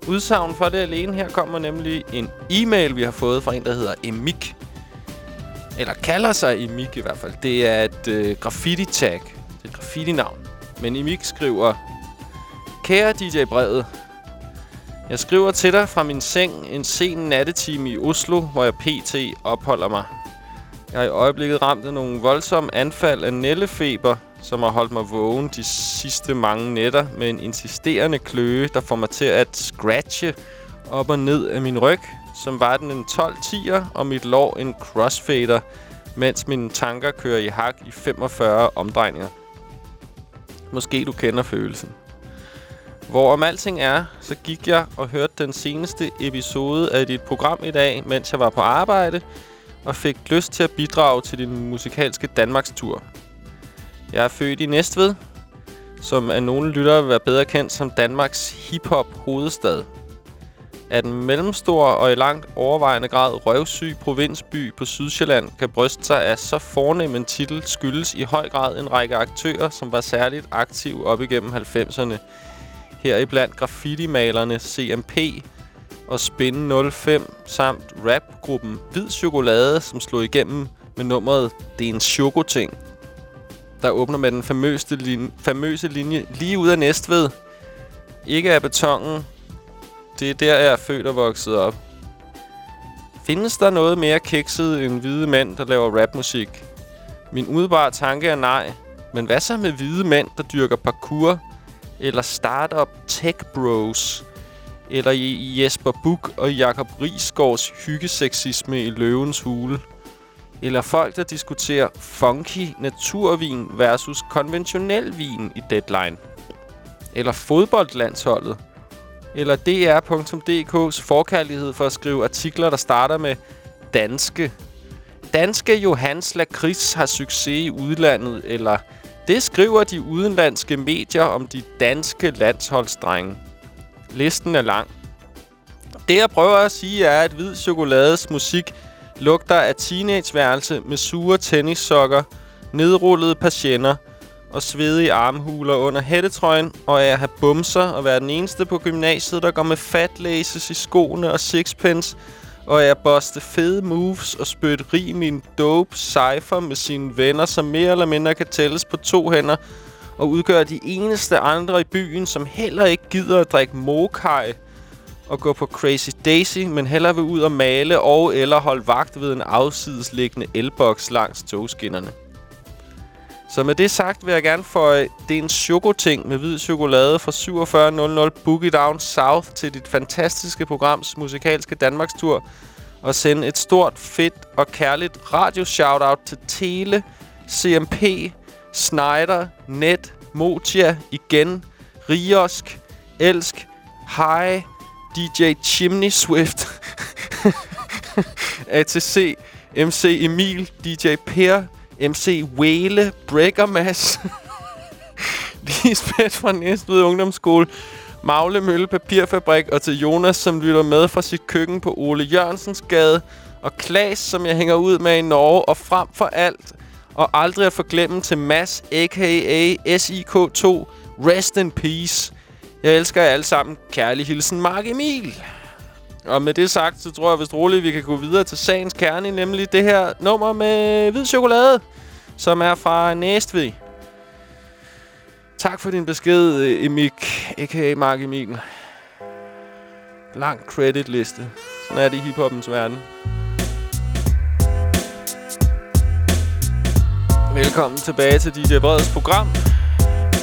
udsagn for det alene. Her kommer nemlig en e-mail, vi har fået fra en, der hedder Emik. Eller kalder sig Emik i hvert fald. Det er et øh, graffiti-tag. Det er et graffiti-navn. Men Emik skriver... Kære DJ Brevet, jeg skriver til dig fra min seng en sen nattetime i Oslo, hvor jeg pt. opholder mig. Jeg er i øjeblikket ramt af nogle voldsomme anfald af nællefeber, som har holdt mig vågen de sidste mange nætter med en insisterende kløe, der får mig til at scratche op og ned af min ryg, som var den en 12-10'er, og mit lår en crossfader, mens mine tanker kører i hak i 45 omdrejninger. Måske du kender følelsen. Hvor om alting er, så gik jeg og hørte den seneste episode af dit program i dag, mens jeg var på arbejde, og fik lyst til at bidrage til din musikalske Danmarks tur. Jeg er født i Næstved, som af nogle lyttere vil være bedre kendt som Danmarks hiphop hovedstad. At en mellemstor og i langt overvejende grad røvsyg provinsby på Sydsjælland kan bryste sig af så fornem en titel skyldes i høj grad en række aktører, som var særligt aktive op igennem 90'erne. Heriblandt graffiti-malerne CMP og Spin 05 samt rapgruppen Hvid Chokolade, som slog igennem med nummeret Det er en chokoting der åbner med den famøse linje, famøse linje lige ud af Næstved. Ikke af betongen. Det er der, jeg er født og vokset op. Findes der noget mere kikset end hvide mænd, der laver rapmusik? Min umiddelbare tanke er nej. Men hvad så med hvide mænd, der dyrker parkour? Eller startup tech bros? Eller Jesper Buk og Jakob Risgaards hyggeseksisme i løvens hule? Eller folk, der diskuterer funky naturvin versus konventionel vin i Deadline. Eller fodboldlandsholdet. Eller dr.dk's forkærlighed for at skrive artikler, der starter med danske. Danske Johans Lakrids har succes i udlandet, eller det skriver de udenlandske medier om de danske landsholdsdrenge. Listen er lang. Det jeg prøver at sige er, at hvid chokolades musik lugter af teenageværelse med sure tennissokker, nedrullede patienter og svedige armhuler under hættetrøjen, og af at have bumser og være den eneste på gymnasiet, der går med fatlaces i skoene og sixpence, og af at boste fede moves og spytte rim i en dope cypher med sine venner, som mere eller mindre kan tælles på to hænder, og udgør de eneste andre i byen, som heller ikke gider at drikke mokai, og gå på Crazy Daisy, men hellere vil ud og male og eller holde vagt ved en afsidesliggende elboks langs togskinnerne. Så med det sagt vil jeg gerne få det er en chokoting med hvid chokolade fra 4700 Boogie Down South til dit fantastiske programs musikalske Danmarkstur og sende et stort, fedt og kærligt radio-shoutout til Tele, CMP, Snyder, Net, Motia, Igen, Riosk, Elsk, Hej, DJ Chimney Swift, ATC, MC Emil, DJ Per, MC Whale, Breaker Mass, Lisbeth fra Næstved Ungdomsskole, Magle Mølle Papirfabrik og til Jonas, som lytter med fra sit køkken på Ole Jørgensens gade, og Klaas, som jeg hænger ud med i Norge, og frem for alt, og aldrig at forglemme til Mass, a.k.a. SIK2, Rest in Peace. Jeg elsker jer alle sammen. Kærlig hilsen, Mark Emil. Og med det sagt, så tror jeg vist roligt, vi kan gå videre til sagens kerne, nemlig det her nummer med hvid chokolade, som er fra Næstved. Tak for din besked, Emik, a.k.a. Mark Emil. Lang creditliste. Sådan er det i hiphoppens verden. Velkommen tilbage til DJ Breds program.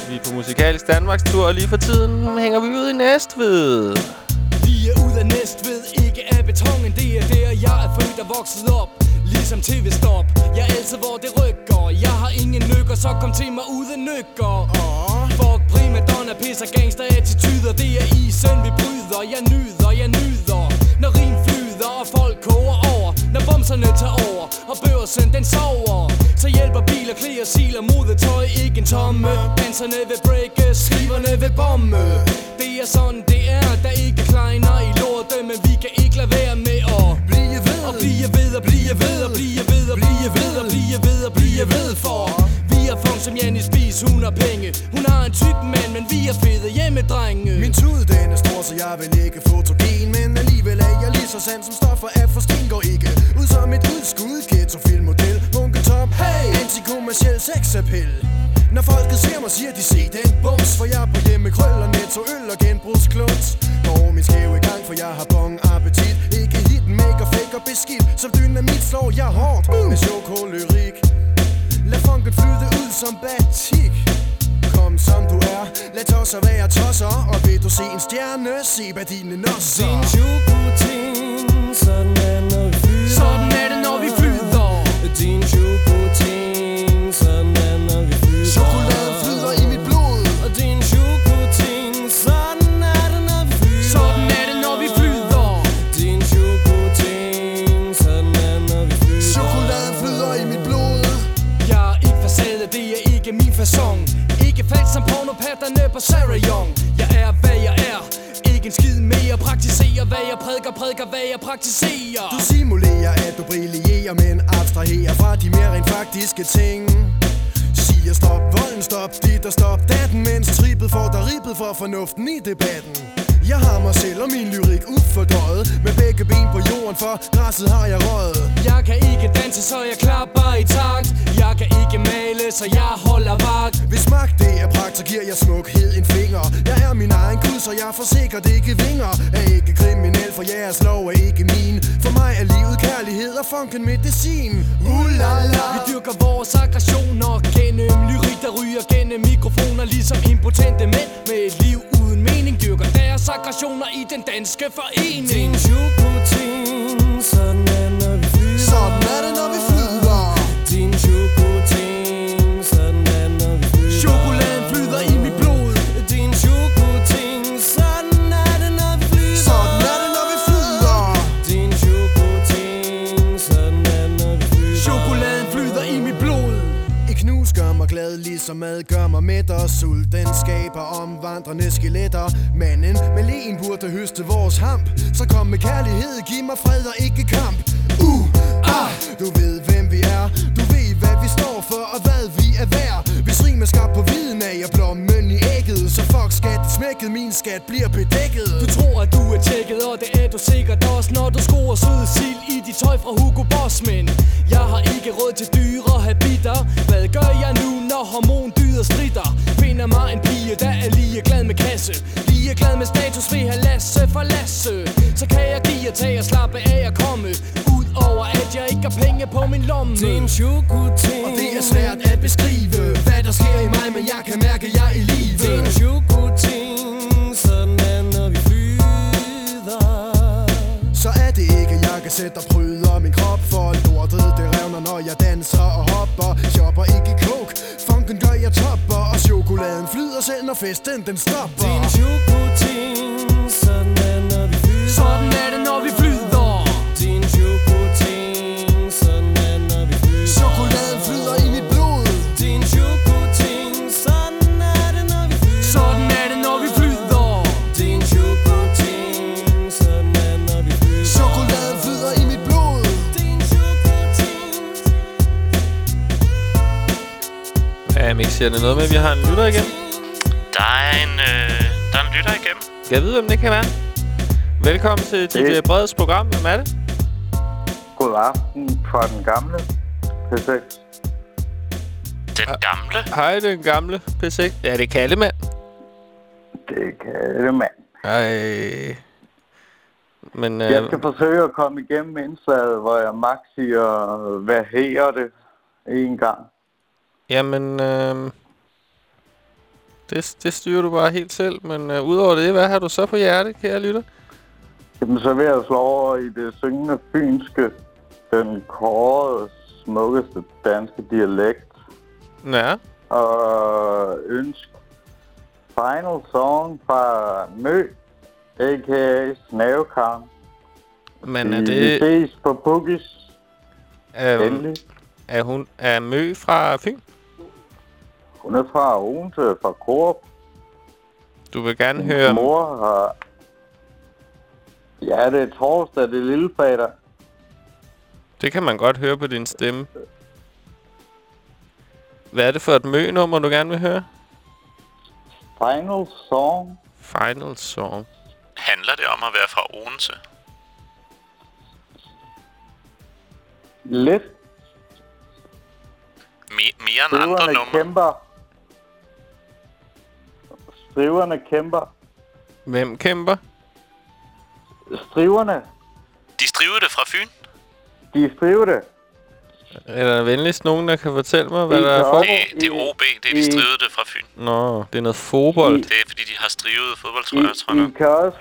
Vi er på Musikalisk Danmarks tur, og lige for tiden hænger vi ud i Næstved. Vi er ud af Næstved, ikke af betongen Det er der, jeg er født og vokset op Ligesom tv-stop Jeg er altid, hvor det rykker. Jeg har ingen nykker, så kom til mig uden nykker Fuck primadonna, pisser gangster attityder Det er isen, vi bryder. Jeg nyder, jeg nyder Når bumserne tager over, og børsen den sover. Så hjælper biler, klæder, siler, modetøj Ikke en tomme. Danserne vil breake, skriverne vil bomme. Det er sådan, det er Der er ikke kleiner i lorte Men vi kan ikke lade være med at Blive ved. Og blive ved og blive ved og blive ved og blive ved og blive ved og blive ved For. Vi er funk som Janni Spis, hun har penge. Hun har en tyk mand, men vi er fede hjemmedrenge. Min tud den er stor, så jeg vil ikke fotogen Men alligevel er jeg lige så sand som stoffer af for sten går ikke som et udskud, ghetto filmmodel Bunketom, hey! antikommersiel sexappel. Når folket ser mig, siger de se den bums. For jeg er på hjemme krøller, netto øl og genbrugskluns Og min skæve gang, for jeg har bong appetit. Ikke hit, maker, fake og beskidt. Som dynamit slår jeg hårdt uh. med chokolyrik Lad funket flyde ud som batik. Kom som du er, lad tosser være tosser Og vil du se en stjerne, se hvad dine nosser? Din chokoting, sådan på Sarah Young. Jeg er hvad jeg er. Ikke en skid mere. Praktiserer hvad jeg prædiker, prædiker hvad jeg praktiserer. Du simulerer at du brillerer Men abstraherer fra de mere rent faktiske ting. Siger stop volden, stop dit og stop datten Mens trippet får dig ribbet for fornuften i debatten. Jeg har mig selv og min lyrik ufordøjet Med begge ben på jorden, for græsset har jeg røget. Jeg kan ikke danse, så jeg klapper i takt. Jeg kan ikke male, så jeg holder vagt. Hvis magt det er pragt, så giver jeg smukhed en finger. Jeg er min egen kud, så jeg får sikkert ikke vinger. Er ikke kriminel, for jeres lov er ikke min. For mig er livet kærlighed og funken medicin. Uh la la Vi dyrker vores aggressioner gennem lyrik, der ryger gennem mikrofoner Ligesom impotente mænd med et liv mening Dyrker deres aggressioner i den danske forening. Din chokoting, så vandrende skeletter. Manden med len burde høste vores hamp. Så kom med kærlighed, giv mig fred og ikke kamp. Uh, ah, du ved hvem vi er. Du ved hvad vi står for og hvad vi er værd. Hvis rim er skabt på viden af jeg blommen i ægget. Så fuck skat, smækket, min skat bliver bedækket. Du tror at du er tjekket, og det er du sikkert også. Når du skoer sød sild i dit tøj fra Hugo Boss Men give og slappe af og komme Ud over at jeg ikke har penge på min lomme. Din chokoting Og det er svært at beskrive Hvad der sker i mig, men jeg kan mærke, at jeg er i live. Din chokoting, sådan er når vi flyder. Så er det ikke, jeg kan sætte og bryder min krop For lortet, det revner, når jeg danser og hopper. Shopper ikke coke, funken gør jeg topper Og chokoladen flyder selv, når festen den stopper. Din chokoting, Siger det noget med, at vi har en lytter igen? Der er en, øh, der er en lytter igennem. Kan jeg vide, hvem det kan være? Velkommen til DJ Breds program. Hvem er det? God aften fra den gamle P6. Den gamle? Hej, den gamle P6. Ja, det er Kallemand. Det kan det, mand. Ej. Men, øh, Jeg skal forsøge at komme igennem indslaget, hvor jeg max siger, hvad her det en gang. Jamen, øh, det, det styrer du bare helt selv. Men øh, udover det, hvad har du så på hjerte, kære lytter? Jamen, så vil jeg slå over i det syngende fynske, den kårede smukkeste danske dialekt. Ja. Og ønsk Final Song fra Mø, a.k.a. Snavekarn. Men er det... Vi ses på Boogies. Øhm, Endelig. er hun er Mø fra Fyn? Hun er fra Odense, fra Coop. Du vil gerne Hendes høre... mor har... Ja, det er torsdag, det er lille fredag. Det kan man godt høre på din stemme. Hvad er det for et Mø-nummer, du gerne vil høre? Final Song. Final Song. Handler det om at være fra Odense? Lidt. Me- mere end andre numre? kæmper. Striverne kæmper. Hvem kæmper? Striverne. De striver det fra Fyn? De striver det. Er der venligst nogen, der kan fortælle mig, hvad I der er kan for? også- Det, det er OB, det er de I- strivede det fra Fyn. Nå, det er noget fodbold. Det er fordi, de har strivet I, fodboldtrøjer, tror jeg. I, kan også,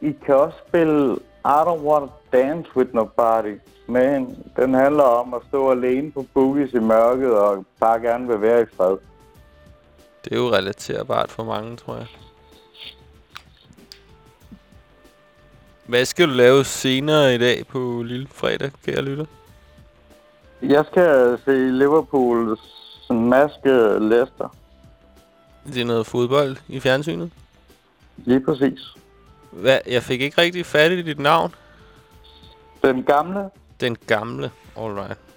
I kan også spille I Don't Want to Dance With Nobody. Men den handler om at stå alene på boogies i mørket og bare gerne vil være i fred. Det er jo relaterbart for mange, tror jeg. Hvad skal du lave senere i dag på Lille Fredag, kære lytter? Jeg skal se Liverpools maske Leicester. Det er noget fodbold i fjernsynet? Lige præcis. Hvad? Jeg fik ikke rigtig fat i dit navn. Den gamle? Den gamle, alright.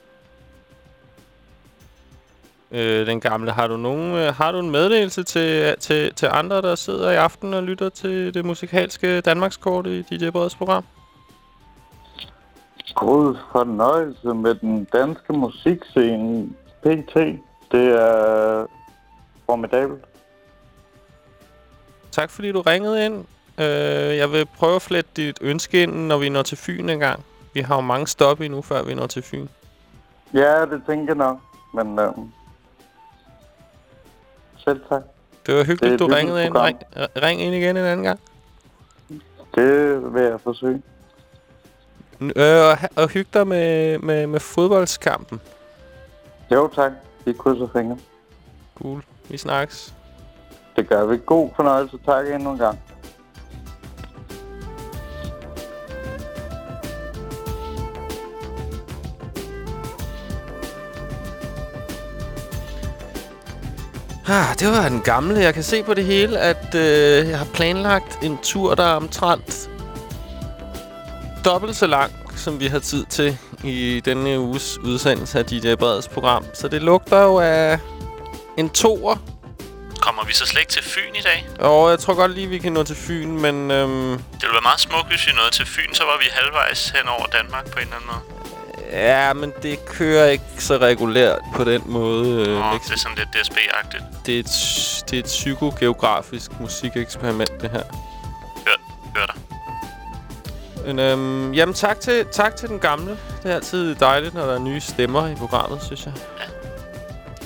Øh, den gamle. Har du nogen, øh, har du en meddelelse til, til, til andre, der sidder i aften og lytter til det musikalske Danmarkskort i DJ Breds program? God fornøjelse med den danske musikscene. PT. Det er formidabelt. Tak fordi du ringede ind. Øh, jeg vil prøve at flette dit ønske ind, når vi når til Fyn en gang. Vi har jo mange stop endnu, før vi når til Fyn. Ja, det tænker jeg nok. Men øhm, selv tak. Det var hyggeligt, Det du øh, ringede ind. Ring, ring ind igen en anden gang. Det vil jeg forsøge. Øh, og, og hygge dig med, med, med fodboldskampen. Jo tak. Vi krydser fingre. Cool. Vi snakkes. Det gør vi. God fornøjelse. Tak endnu en gang. Ah, det var den gamle. Jeg kan se på det hele, at øh, jeg har planlagt en tur, der er omtrent dobbelt så lang, som vi har tid til i denne uges udsendelse af DJ Breds program. Så det lugter jo af en toer. Kommer vi så slet ikke til Fyn i dag? Og jeg tror godt lige, vi kan nå til Fyn, men... Øhm, Det ville være meget smukt, hvis vi nåede til Fyn, så var vi halvvejs hen over Danmark på en eller anden måde. Ja, men det kører ikke så regulært på den måde. Øh, Nå, det er sådan lidt DSB-agtigt. det, er et, det er et psykogeografisk musikeksperiment, det her. Hør, hør dig. Men, øhm, jamen, tak til, tak til den gamle. Det er altid dejligt, når der er nye stemmer i programmet, synes jeg. Ja.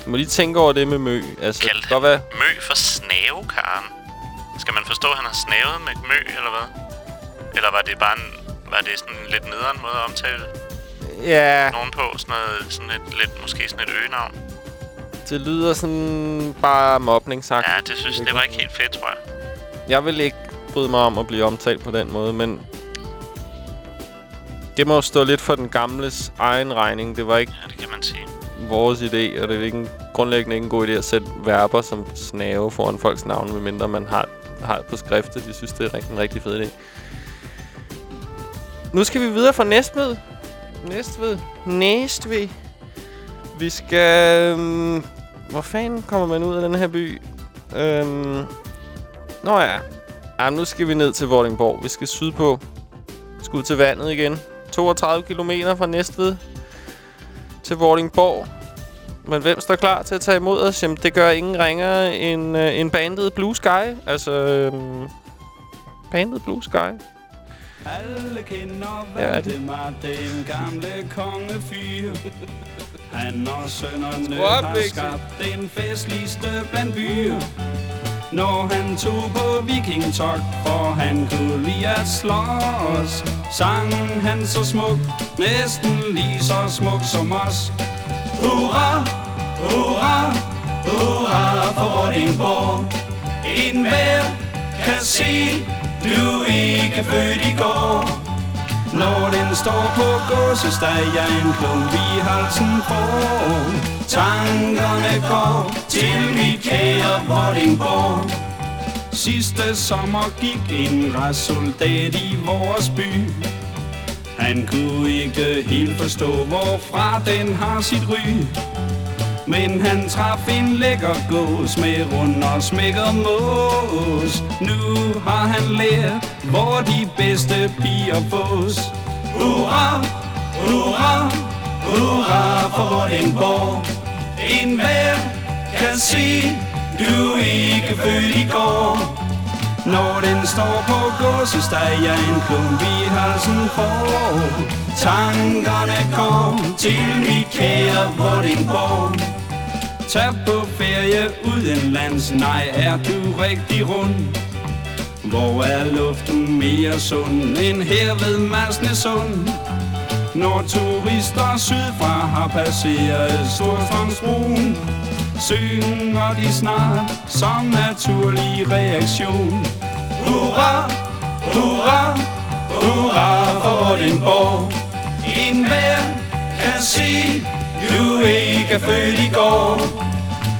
Du må lige tænke over det med Mø. Altså, det kan godt være... Mø for snavekaren. Skal man forstå, at han har snavet med Mø, eller hvad? Eller var det bare en, var det sådan en lidt nederen måde at omtale Ja, nogen på? Sådan, noget, sådan et, lidt, måske sådan et øgenavn? det lyder sådan bare mobningsagt. Ja, det synes det var ikke helt fedt, tror jeg. Jeg vil ikke bryde mig om at blive omtalt på den måde, men... Det må jo stå lidt for den gamles egen regning. Det var ikke Ja, det kan man sige. vores idé, og det er ikke en, grundlæggende ikke en god idé at sætte verber som snave foran folks navn, medmindre man har, har det på skriftet. De synes, det er rigtig, en rigtig fed idé. Nu skal vi videre fra Næstved. Næstved. Næstved. Vi skal... Øhm, hvor fanden kommer man ud af den her by? Øhm, nå ja. Jamen, nu skal vi ned til Vordingborg. Vi skal sydpå. Vi skal ud til vandet igen. 32 km fra Næstved til Vordingborg. Men hvem står klar til at tage imod os? Jamen, det gør ingen ringer end, øh, end bandet Blue Sky. Altså, øhm, bandet Blue Sky. Alle kender Ja, er? Valdemar, den gamle kongefyr. Han og sønnerne har skabt den festligste blandt byer. Når han tog på vikingtogt, for han kunne lide at slås Sang han så smuk, næsten lige så smuk som os Hurra, hurra, hurra for Vordingborg En hver kan se, du ikke født i går. Når den står på gåsesteg, jeg en klump i halsen får Tankerne går til mit kære Vordingborg. Sidste sommer gik en soldat i vores by. Han kunne ikke helt forstå, hvorfra den har sit ry men han traf en lækker gås med rund og smækker mås. Nu har han lært, hvor de bedste piger fås. Hurra, hurra, hurra for Vordingborg. En hver kan se, du ikke født i går. Når den står på gåsesteg, jeg en klump i halsen får. Tankerne går til mit kære Vordingborg. Tag på ferie udenlands, nej er du rigtig rund. Hvor er luften mere sund end her ved Masnesund? Når turister sydfra har passeret Storstrømsbroen, synger de snart som naturlig reaktion. Hurra, hurra, hurra for Vordingborg. En hver kan sige du ikke er født i går.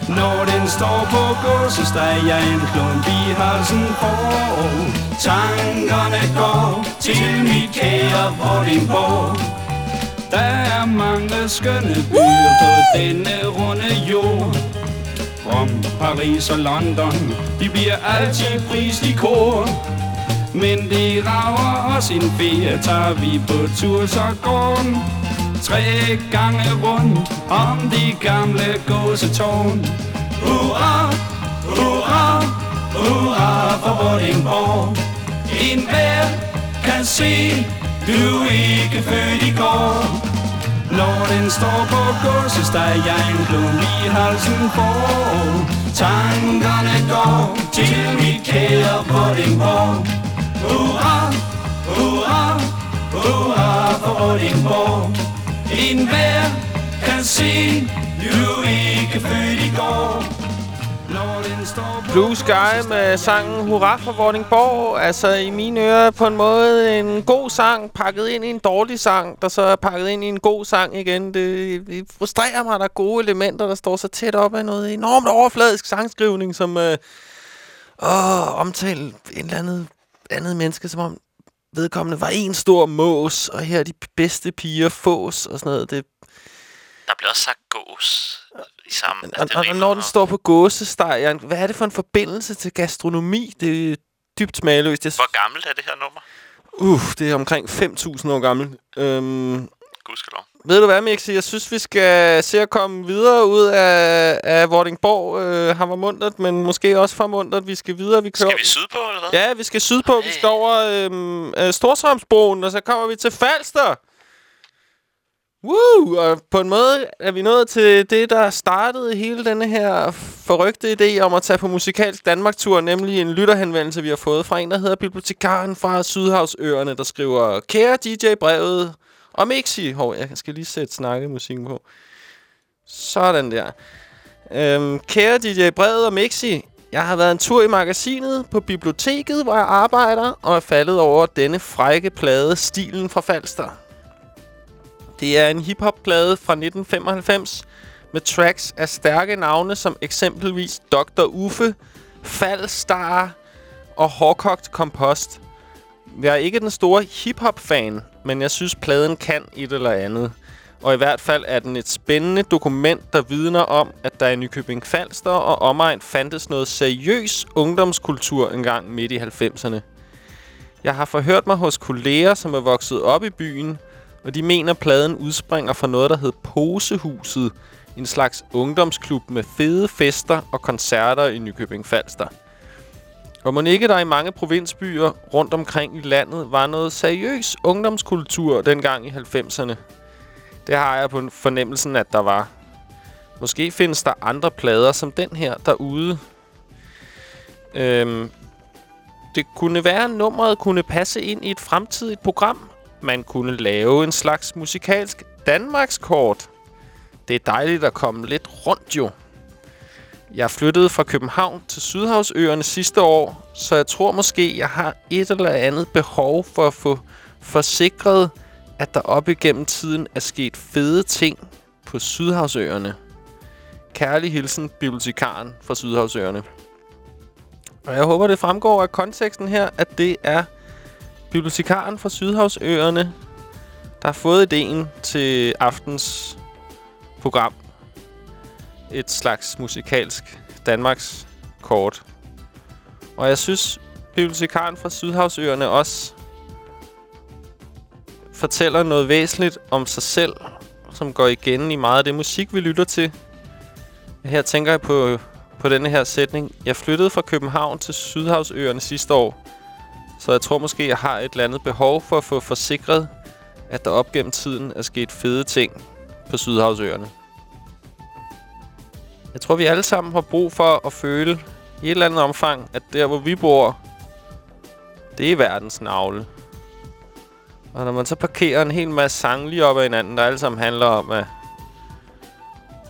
Når den står på gåsesteg, jeg en klump i halsen får. Tankerne går til mit kære Vordingborg. Der er mange skønne byer på denne runde jord. Rom, Paris og London, de bliver altid prist i kor. Men det rager os en ferie, tager vi på tur, så går Tre gange rundt om de gamle gåsetårn. Hurra, hurra, hurra for Vordingborg. En hver kan se, du er ikke født i går. Når den står på gåsesteg, jeg en klump i halsen får. Tankerne går til mit kære Vordingborg. Hurra, hurra, hurra for Vordingborg. En hver kan se, du ikke født i går. Blue Sky med sangen Hurra for Vordingborg. Altså i mine ører på en måde en god sang, pakket ind i en dårlig sang, der så er pakket ind i en god sang igen. Det, det frustrerer mig, at der er gode elementer, der står så tæt op af noget enormt overfladisk sangskrivning, som øh, åh, omtale en eller andet, andet menneske, som om vedkommende var en stor mås, og her er de bedste piger fås og sådan noget. Det, Der bliver også sagt gås i sammen. og, og, og når den står på gåsesteg, hvad er det for en forbindelse til gastronomi? Det er dybt smagløst. Jeg Hvor gammelt er det her nummer? Uh, det er omkring 5.000 år gammel. Øhm, Gudskelov. Ved du hvad, Mixi? Jeg synes, vi skal se at komme videre ud af, af Vordingborg. Øh, han var muntert, men måske også for muntert. Vi skal videre. Vi kører... Skal vi sydpå, eller hvad? Ja, vi skal sydpå. Vi skal over øhm, øh, Storstrømsbroen, og så kommer vi til Falster. Woo! Og på en måde er vi nået til det, der startede hele denne her forrygte idé om at tage på musikalsk Danmark-tur, nemlig en lytterhenvendelse, vi har fået fra en, der hedder Bibliotekaren fra Sydhavsøerne, der skriver, Kære DJ-brevet og Mixi. Hov, jeg skal lige sætte snakkemusikken på. Sådan der. Øhm, kære DJ Brede og Mixi, jeg har været en tur i magasinet på biblioteket, hvor jeg arbejder, og er faldet over denne frække plade, Stilen fra Falster. Det er en hiphop-plade fra 1995 med tracks af stærke navne som eksempelvis Dr. Uffe, Falstar og Hårkogt Kompost. Jeg er ikke den store hiphop-fan, men jeg synes, pladen kan et eller andet. Og i hvert fald er den et spændende dokument, der vidner om, at der i Nykøbing Falster og omegn fandtes noget seriøs ungdomskultur engang midt i 90'erne. Jeg har forhørt mig hos kolleger, som er vokset op i byen, og de mener, at pladen udspringer fra noget, der hed Posehuset, en slags ungdomsklub med fede fester og koncerter i Nykøbing Falster. Og må ikke der i mange provinsbyer rundt omkring i landet var noget seriøs ungdomskultur dengang i 90'erne. Det har jeg på fornemmelsen, at der var. Måske findes der andre plader som den her derude. Øhm, det kunne være, at nummeret kunne passe ind i et fremtidigt program. Man kunne lave en slags musikalsk Danmarkskort. Det er dejligt at komme lidt rundt jo. Jeg flyttede fra København til Sydhavsøerne sidste år, så jeg tror måske, jeg har et eller andet behov for at få forsikret, at der op igennem tiden er sket fede ting på Sydhavsøerne. Kærlig hilsen, bibliotekaren fra Sydhavsøerne. Og jeg håber, det fremgår af konteksten her, at det er bibliotekaren fra Sydhavsøerne, der har fået ideen til aftens program. Et slags musikalsk Danmarks kort. Og jeg synes, bibliotekaren fra Sydhavsøerne også fortæller noget væsentligt om sig selv, som går igen i meget af det musik, vi lytter til. Her tænker jeg på, på denne her sætning. Jeg flyttede fra København til Sydhavsøerne sidste år, så jeg tror måske, jeg har et eller andet behov for at få forsikret, at der op gennem tiden er sket fede ting på Sydhavsøerne. Jeg tror, vi alle sammen har brug for at føle i et eller andet omfang, at der, hvor vi bor, det er verdens navle. Og når man så parkerer en hel masse sange lige op ad hinanden, der alle sammen handler om, at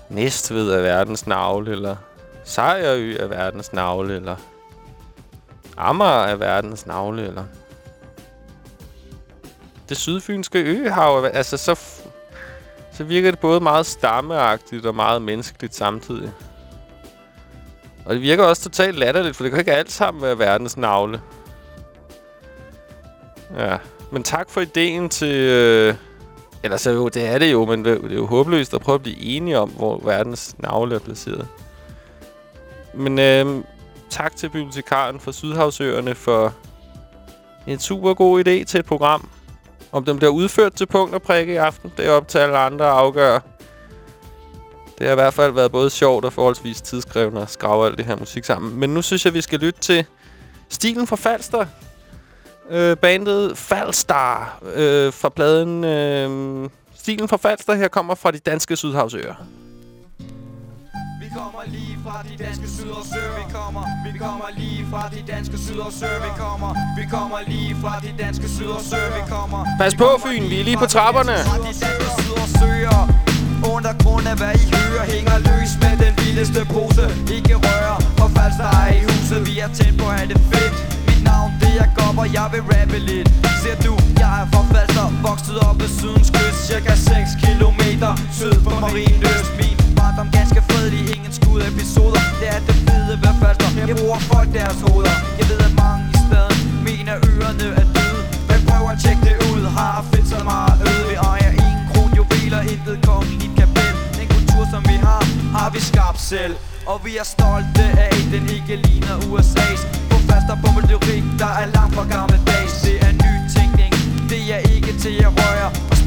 Næstved er verdens navle, eller Sejrø er verdens navle, eller Amager er verdens navle, eller det sydfynske øhav, altså så, så virker det både meget stammeagtigt og meget menneskeligt samtidig. Og det virker også totalt latterligt, for det kan ikke alt sammen være verdens navle. Ja, men tak for ideen til... Øh, eller så jo, det er det jo, men det det er jo håbløst at prøve at blive enige om, hvor verdens navle er placeret. Men øh, tak til bibliotekaren fra Sydhavsøerne for en super god idé til et program. Om den bliver udført til punkt og prikke i aften, det er op til alle andre at afgøre. Det har i hvert fald været både sjovt og forholdsvis tidskrævende at skrave alt det her musik sammen. Men nu synes jeg, vi skal lytte til Stilen fra Falster. Øh, bandet Falstar øh, fra pladen øh, Stilen fra Falster her kommer fra de danske Sydhavsøer. Kommer lige fra de danske syd og sør. Vi kommer, vi kommer lige fra de danske syd og sør. Vi kommer, vi kommer lige fra de danske syd og sør. Vi kommer Pas på, Fyn. Vi er lige på trapperne. Fra de danske syd og søer Undergrund af hvad I hører Hænger løs med den vildeste pose. Ikke røre og falster er i huset. Vi er tæt på at have det fedt? Mit navn det er Gob og jeg vil rappe lidt. Ser du, jeg er fra Falster Vokset op ved sydens kyst. Cirka 6 kilometer syd for Marienløst ud af episoder. Det er det fede ved Falster Jeg bruger folk deres hoveder. Jeg ved at mange i staden Mener ørerne er døde. Men prøv at tjekke det ud. Har fedt så meget øde. Vi ejer ingen kron juveler Intet kongeligt kapel. Den kultur som vi har Har vi skabt selv. Og vi er stolte af, den ikke ligner USA's På faster lyrik der er langt fra gammeldags. Det er nytænkning, det er ikke til at røre. Og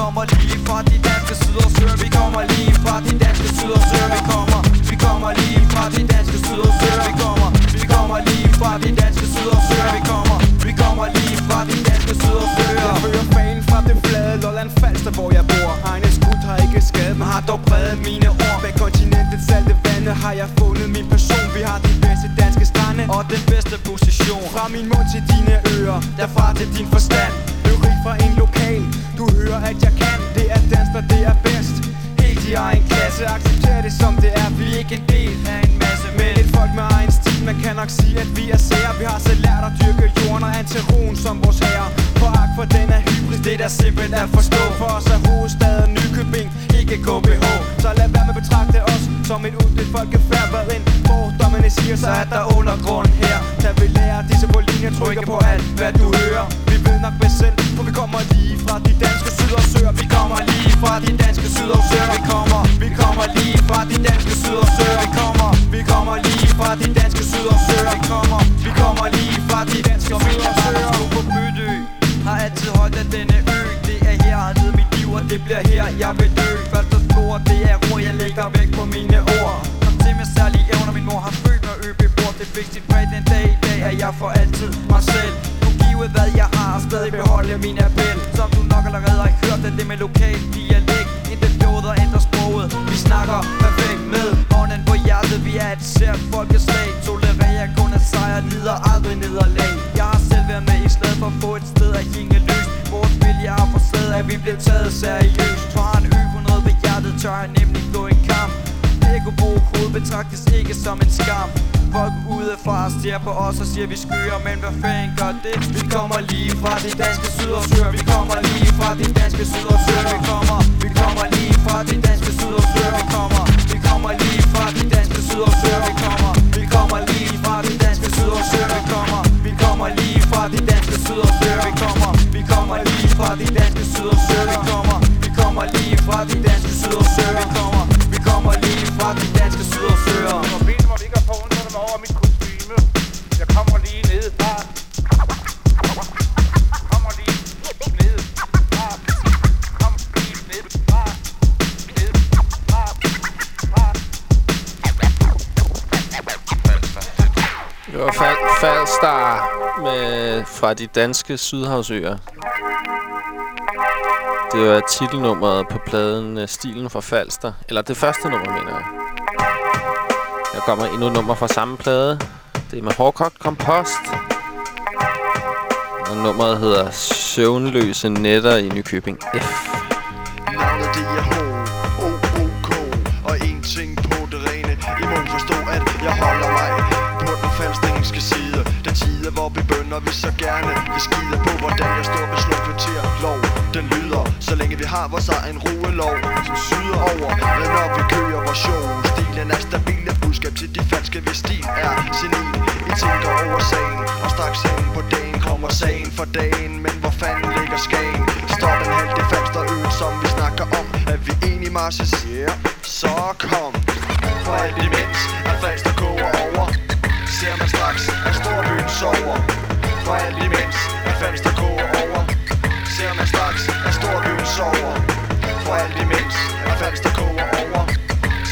kommer lige fra de danske syd og sør. Vi kommer lige fra de danske syd og sør. Vi kommer, vi kommer lige fra de danske syd og sør. Vi kommer, vi kommer lige fra de danske syd og sør. Vi kommer, vi kommer lige fra de danske syd og sør. Jeg fører fanen fra det flade Lolland Falster, hvor jeg bor. Egne skud har ikke skadet, men har dog præget mine ord Bag kontinentets salte vande har jeg fundet min person. Vi har de bedste danske strande Og den bedste position. Fra min mund til dine ører, derfra til din forstand føler at jeg kan. Det er dans, der det er bedst. Helt i egen klasse. Accepter det som det er, Vi er ikke en del af en masse Men Et folk med egen stil, man kan nok sige at vi er sære. Vi har selv lært at dyrke jorden og antiron som vores herre. Foragt for den er hybris, Det der simpelt at forstå. For os er hovedstaden Nykøbing, ikke KBH. Så lad være med at betragte os som et uddelt folkefærd Hvad end fordommene siger, så er der undergrund her. Da vi lærer disse på linje, trykker på alt hvad du hører. Vi ved nok bedst selv, for vi kommer lige fra de danske syd og Vi kommer lige fra de danske syd Vi kommer, vi kommer lige fra de danske syd Vi kommer, vi kommer lige fra de danske syd Vi kommer, vi kommer lige fra de danske syd og på Bydø Har altid holdt af denne ø Det er her har levet mit liv og det bliver her jeg vil dø. Først og spor, det er ro, jeg lægger væk på mine ord. Kom til med særlige evner, min mor har født mig øbebord Det fik sit præg den jeg for altid mig selv. Give hvad jeg har, stadig beholde min appel. Som du nok allerede med lokal dialekt. Intet fjorder ændrer sproget. Vi snakker perfekt med hånden på hjertet. Vi er et sært folkeslag. Tolererer kun at sejre lider aldrig nederlag. Jeg har selv været med i slaget for at få et sted at hænge løs. Vores vilje har forstået, at vi bliver taget seriøst. Har en ø på noget ved hjertet, tør jeg nemt Ego-hoved betragtes ikke som en skam. Folk udefra ser på os og siger vi skyer Men hvad fanden gør det? Vi kommer lige fra de danske sydersøer Vi kommer lige fra de danske sydersøer Vi kommer, vi kommer lige fra de danske sydersøer Vi kommer, vi kommer lige fra de danske sydersøer Vi kommer, vi kommer lige fra de danske sydersøer Vi kommer, vi kommer lige fra de danske sydersøer Vi kommer, vi kommer lige fra de danske sydersøer Vi kommer, vi kommer lige fra de danske Rockstar med, fra de danske Sydhavsøer. Det var titelnummeret på pladen øh, Stilen fra Falster. Eller det første nummer, mener jeg. Der kommer endnu et nummer fra samme plade. Det er med hårdkogt kompost. Og nummeret hedder Søvnløse nætter i Nykøbing F. Navnet det er H, O, O, K Og en ting på det rene I må forstå at jeg holder mig På den falske engelske side hvor vi bønder vi så gerne. Vi skider på hvordan jeg står ved slå kvarter Lov, den lyder Så længe vi har vores egen roelov Som syder over Men når vi kører vores show. Stilen er stabil Et budskab til de falske Hvis stil er senil. I tænker over sagen Og straks hen på dagen kommer sagen for dagen. Men hvor fanden ligger skagen? Stop den halv det falster øen som vi snakker om. Er vi enige Marcis? Yeah. Så kom. For alt imens er falster koger over. Ser man straks at storbyen sover. For alt imens at falster går over. Ser man straks at storbyen sover. For alt imens at falster går over.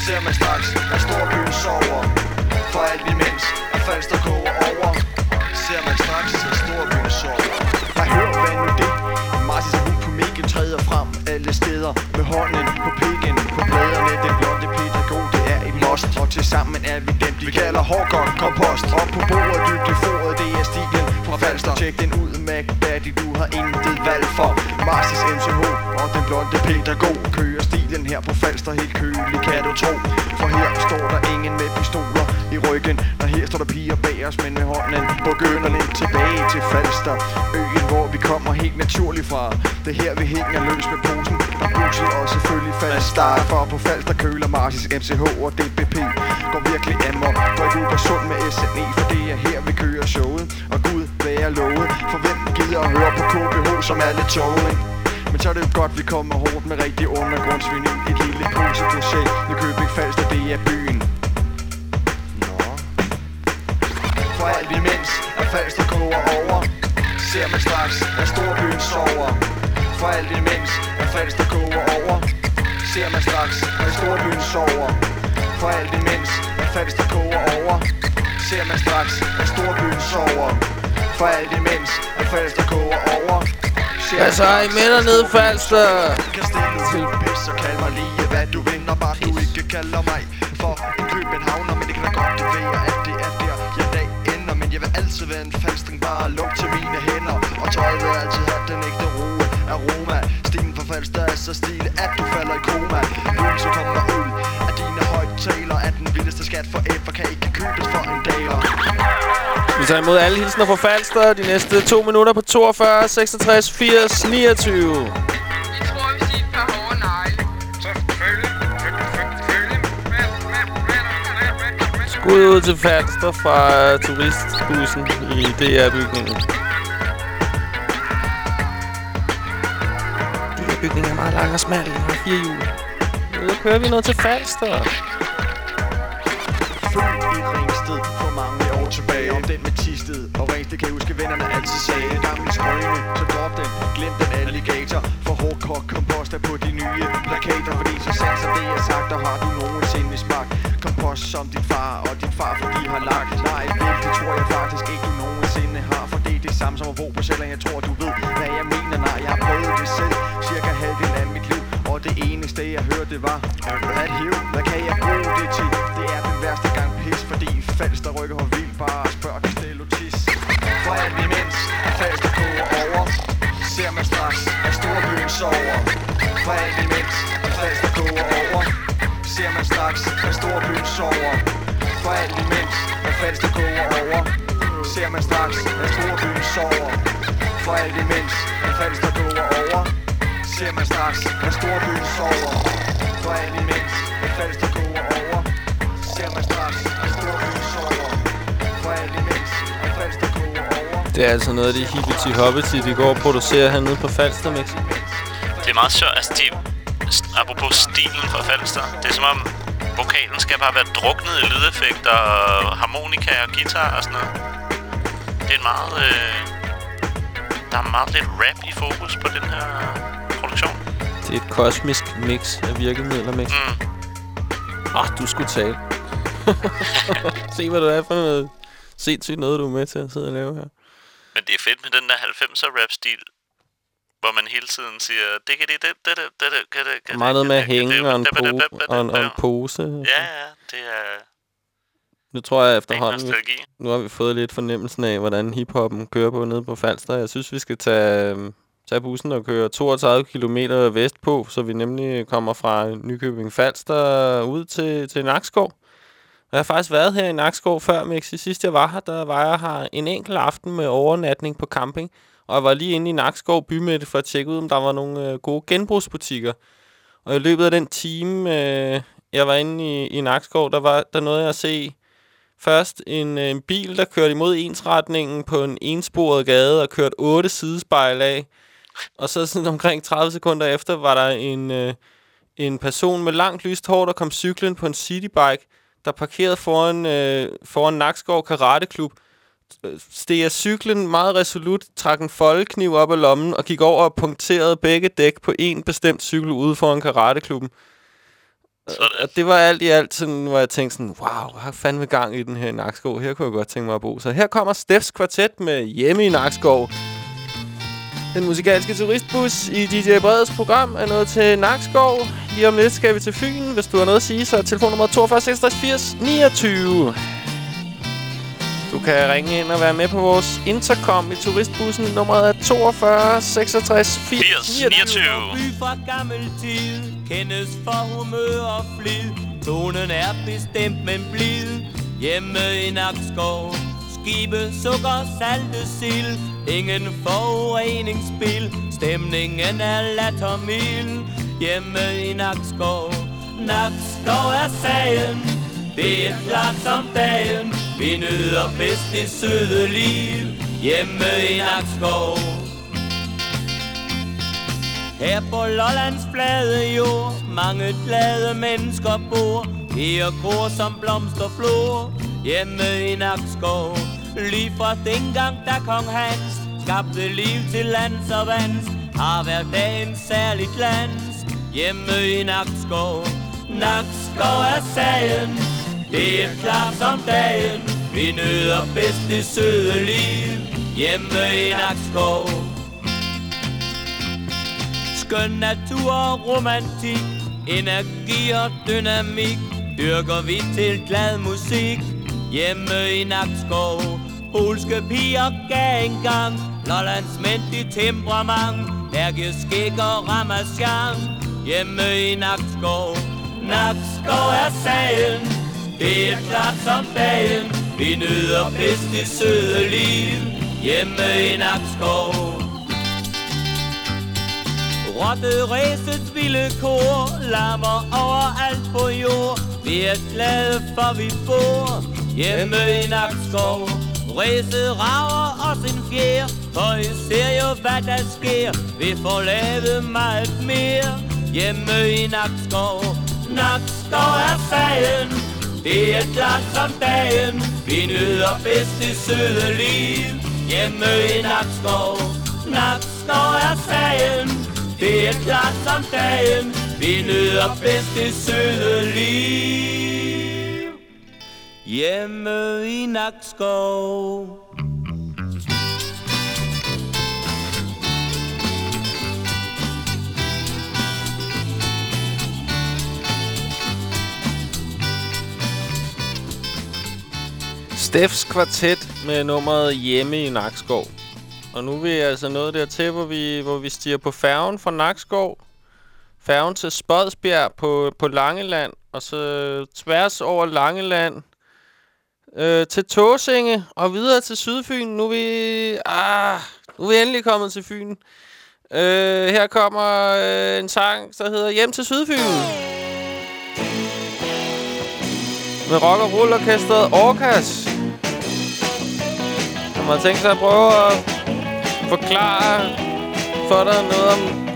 Ser man straks at storbyen sover. For alt imens at falster går over. Ser man straks at storbyen sover. Jeg hører hvad nu det? Marcis er på mega træder frem alle steder. Med hånden på pikken På pladerne den blonde pædagog Det er et must. Og tilsammen er vi de Vi kalder hårdkogt kompost. Op på bordet dybt i foret Det er stilen fra Falster. Tjek den ud Mac Daddy Du har intet valg for? Masters MCH Og den blonde pædagog Kører stilen her på Falster Helt kølig kan du tro? For her står der ingen med pistoler i ryggen. Når her står der piger bag os Men med hånden begynder lidt tilbage til Falster. Øen hvor vi kommer helt naturligt fra. Det her vi hænger løs med posen. Og bussen og selvfølgelig Falster. For på Falster køler Marsis MCH og DBP virkelig amok Går ikke ud på sund med SNE For det er her vi kører showet. Og Gud være lovet. For hvem gider at høre på KBH som er lidt tåget men så er det jo godt, vi kommer hårdt med rigtig undergrundsvinyl Et lille poseprojekt i Købing Falster, det er byen. Nå. For alt imens er Falster koger over Ser man straks, at storbyen sover. For alt imens er Falster koger over Ser man straks, at storbyen sover. For alt imens. Er Falster koger over. Ser man straks, at storbyen sover. For alt imens er Falster koger over. Hvad så? I med dernede, Falster? Kan stille til pis og kald mig lige hvad du vil. Når bare du ikke kalder mig for en københavner Men det kan da godt være at det er der jeg dag ender. Men jeg vil altid være en falstring Bare luk til mine hænder. Og tøjet vil altid have den ægte roe Aroma Stilen for falster er så stile At du falder i koma. Øl så kommer højtaler Er den vildeste skat for ever Kan ikke købes for en daler Vi tager imod alle hilsner fra Falster de næste to minutter på 42, 66, 80, 29. Skud ud til Falster fra uh, turistbussen i DR-bygningen. DR-bygningen er meget lang og smal. Den har fire hjul. Nu kører vi noget til Falster. Med tistet. Og Ringsted kan jeg huske vennerne altid sagde. Gamle skrøne, så drop den, glem den alligator. For kok kompost er på de nye plakater. Fordi så sandt som det jeg sagt, der har du nogensinde smagt kompost som din far og din far fordi har lagt Nej, det tror jeg faktisk ikke du nogensinde har. For det er det samme som at bo på Sjælland. Jeg tror du ved, hvad jeg mener Nej, jeg har prøvet det selv. Cirka halvdelen af mit liv Og det eneste jeg hørte det var At hive, hvad kan jeg bruge det til? Det er den værste gang pis Fordi falsk der rykker for vildt. Bare spørg for alt imens at faste der koger over. Ser man straks at storbyen sover. For alt imens at faste der koger over. Ser man straks at storbyen sover. For alt imens at faste der koger over. Ser man straks at storbyen sover. For alt imens at falsk der koger over. Ser man straks at storbyen sover. For alt imens at falsk der koger over. Ser man straks. Det er altså noget af det hippity hobbity, de går og producerer hernede på Falster, Mix. Det er meget sjovt. Altså, de, apropos stilen fra Falster. Det er som om, vokalen skal bare være druknet i lydeffekter, og harmonika og guitar og sådan noget. Det er en meget... Øh, der er meget lidt rap i fokus på den her produktion. Det er et kosmisk mix af virkemidler, Mix. Mm. Åh, du skulle tale. Se, hvad det er for noget sindssygt noget, du er med til at sidde og lave her. Men det er fedt med den der 90'er rap-stil, hvor man hele tiden siger... Det kan det, det, det, det, det, det, det, det, Meget noget med at hænge og en, po- og en, og en pose. Ja, ja, det er... Nu tror jeg efterhånden, nostalgi. nu har vi fået lidt fornemmelsen af, hvordan hiphoppen kører på nede på Falster. Jeg synes, vi skal tage, øhm, tage bussen og køre 32 km vestpå, så vi nemlig kommer fra Nykøbing Falster ud til, til Nakskov. Og jeg har faktisk været her i Nakskov før, men sidst jeg var her, der var jeg her en enkelt aften med overnatning på camping. Og jeg var lige inde i Nakskov bymætte for at tjekke ud, om der var nogle øh, gode genbrugsbutikker. Og i løbet af den time, øh, jeg var inde i, i Nakskov, der var der noget jeg at se Først en, øh, en bil, der kørte imod ensretningen på en ensporet gade og kørte otte sidespejl af. Og så sådan omkring 30 sekunder efter var der en, øh, en person med langt lyst hår, der kom cyklen på en citybike, der parkerede foran, øh, foran Nakskov Karateklub. Steg af cyklen meget resolut, trak en foldekniv op af lommen og gik over og punkterede begge dæk på en bestemt cykel ude foran Karateklubben. Og det var alt i alt sådan, hvor jeg tænkte sådan, wow, jeg har fandme gang i den her i Nakskov. Her kunne jeg godt tænke mig at bo. Så her kommer Steffs kvartet med Hjemme i Nakskov. Den musikalske turistbus i DJ Breds program er nået til Nakskov. Lige om lidt skal vi til Fyn. Hvis du har noget at sige, så er telefonnummer 42 66 80 29. Du kan ringe ind og være med på vores intercom i turistbussen. Nummeret er 42 66 80 29. by fra gammel tid Kendes for humør og flid Tonen er bestemt, men blid Hjemme i Nakskov Skibe, sukker, salte sild. Ingen forureningsspil Stemningen er lattermild Hjemme i Nakskov. Nakskov er sagen. Det er klart som dagen. Vi nyder bedst det søde liv. Hjemme i Nakskov. Her på Lollands flade jord. Mange glade mennesker bor. Her gror som blomsterflor Hjemme i Nakskov Lige fra dengang da kong Hans Skabte liv til lands og vands Har hver dag en særlig glans. Hjemme i Nakskov Nakskov er sagen. Det er klart som dagen Vi nyder bedst det søde liv. Hjemme i Nakskov. Skøn natur og romantik Energi og dynamik Dyrker vi til glad musik. Hjemme i Nakskov Polske piger gav engang Lollands mænd i temperament Der giver skæg og ramachan Hjemme i Nakskov Nakskov er sagen. Det er klart som dagen Vi nyder bedst det søde liv. Hjemme i Nakskov. Rotte ræsets vilde kor Lammer overalt på jord. Vi er glade for vi bor Hjemme i Nakskov Ræset rager os en fjer. For I ser jo hvad der sker. Vi får lavet meget mere. Hjemme i Nakskov Nakskov er sagen. Det er klart som dagen. Vi nyder bedst det søde liv. Hjemme i Nakskov Nakskov er sagen. Det er klart som dagen. Vi nyder bedst det søde liv. Hjemme i Nakskov Steffs kvartet med nummeret Hjemme i Nakskov. Og nu er vi altså nået dertil, hvor vi, hvor vi stiger på færgen fra Nakskov. Færgen til Spodsbjerg på, på Langeland. Og så tværs over Langeland øh, til Tåsinge og videre til Sydfyn. Nu er vi, ah, nu er vi endelig kommet til Fyn. Øh, her kommer øh, en sang, der hedder Hjem til Sydfyn. Med rock- og rollorkestret Orcas. Som har tænkt sig at prøve at forklare for dig noget om...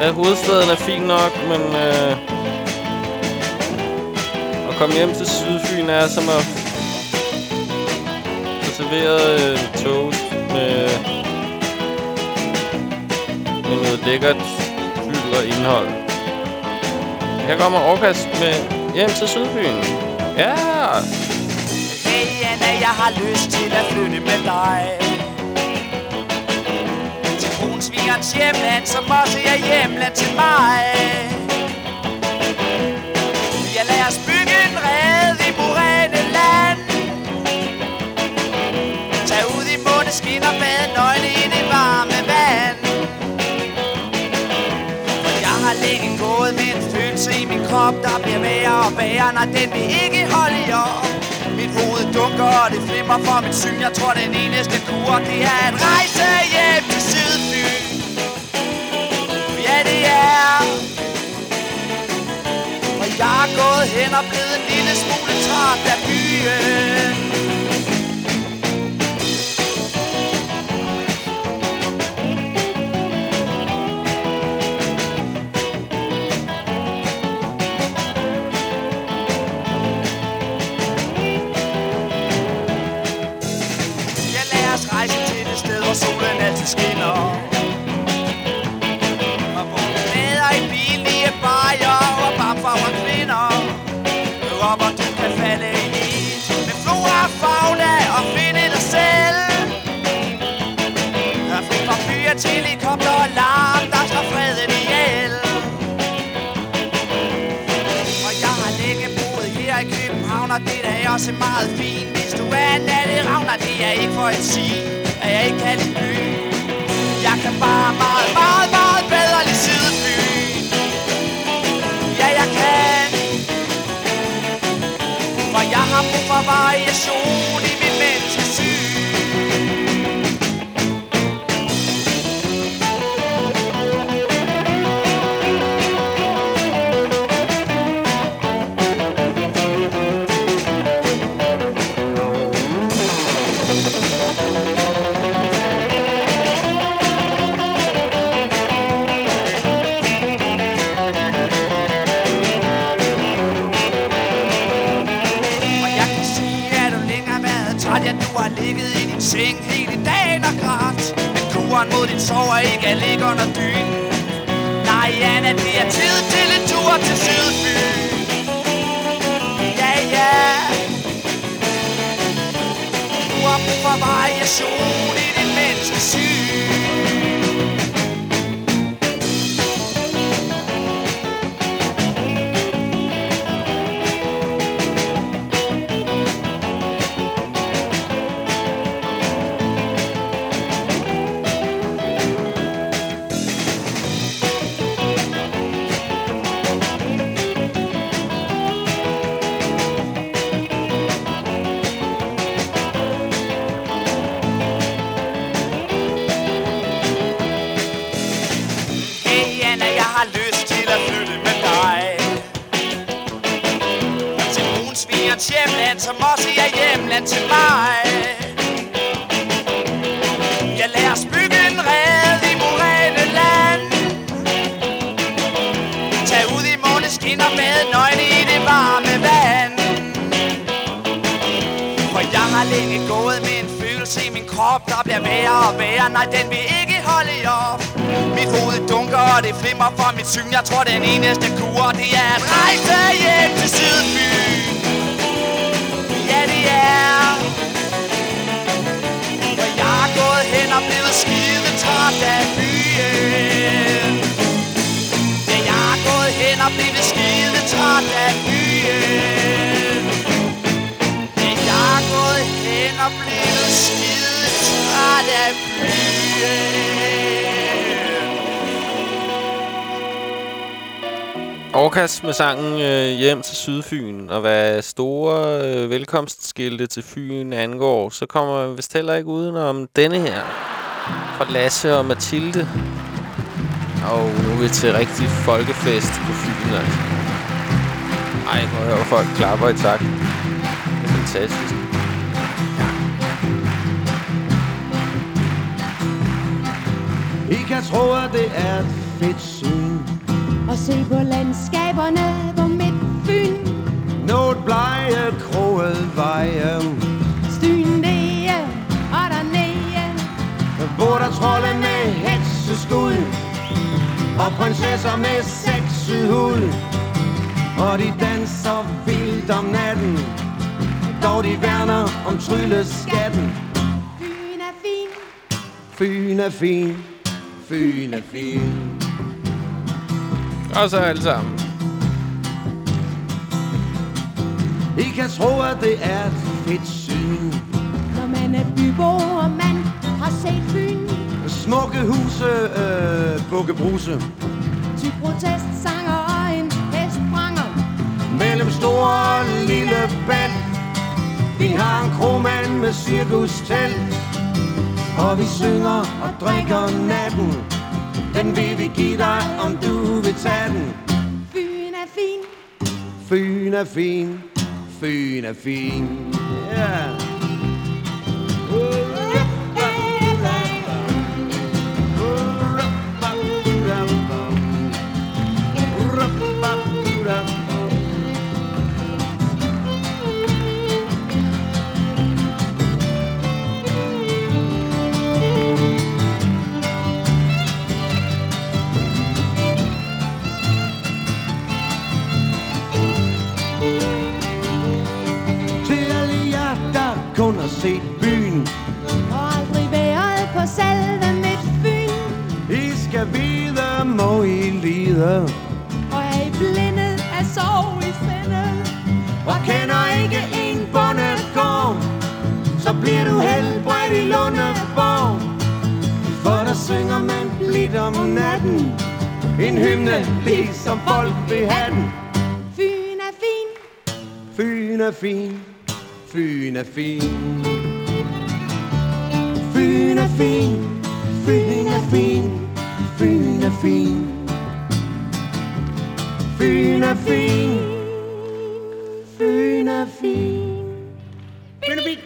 Ja, hovedstaden er fin nok, men... Øh, at komme hjem til Sydfyn er som at få serveret øh, toast med, med noget lækkert fyld og indhold. Her kommer Orcas med Hjem til Sydfyn. Ja! Hey Anna, jeg har lyst til at flytte med dig Til Brunsvigerens hjemland, som også er hjemland til mig skinner bad og bade nøgne i det varme vand For jeg har længe gået med en følelse i min krop, der bliver værre og værre, når den vil ikke holde i år Mit hoved dunker, og det flimmer for mit syn. Jeg tror, den eneste kur, det er at rejse hjem til Sydfyn. Ja, det er. Og jeg er gået hen og blevet en lille smule træt af byen. Skinner. Og hvor vi bader i billige bajer og bamfer og kvinder. Og hvor du kan falde i med flora og fauna og finde dig selv. Og fri fra byer til helikopter og larm, der slår freden ihjel. Og jeg har længe boet her i København, og det der er også meget fint. Hvis du er en natteravner, det er ikke for at sige, at jeg ikke kan bare meget, meget, meget bedre lide Sydfyn. Ja, jeg kan. For jeg har brug for variation i mit menneskesyn. Din sov er ikke at under dynen Nej, Anna, det er tid til en tur til Sydfyn. Ja, ja. Du har brug for variation i dit menneskesyn flimmer syn. Jeg tror, den eneste Orkas med sangen øh, Hjem til Sydfyn, og hvad store øh, velkomstskilte til Fyn angår, så kommer man vist heller ikke uden om denne her fra Lasse og Mathilde. Og nu er vi til rigtig folkefest på Fyn, altså. Ej, hvor hører folk klapper i takt. Det er fantastisk. I kan tro, at det er et fedt syn og se på landskaberne på midt Fyn Noget blege kroget veje. Styen nede og dernede. Hvor der trolde med hetseskud Og prinsesser med sexet hud. Og de danser vildt om natten Dog de værner om trylleskatten Fyn er fin. Fyn er fin. Fyn er fin Og så alle sammen. I kan tro, at det er et fedt syn. Når man er bybo og man har set Fyn Smukke huse, øh, bukkebruse. Til protestsanger og en hestbranger Mellem store og lille band. Vi har en kromand med cirkustelt. Og vi synger og drikker natten Den vil vi give dig, om du vil tage den. Fyn er fin. Fyn er fin, Fyn er fin. Ja. Til må I lide Og er I blinde af sorg i sinde Og kender ikke en bondegård Så bliver du helbredt i Lundeborg. For der synger man blidt om natten. En hymne, ligesom folk vil have den. Fyn er fin. Fyn er fin, Fyn er fin. Fyn er fin, Fyn er fin, Fyn fin Fyn er fin, Fyn er fin Fyn er fin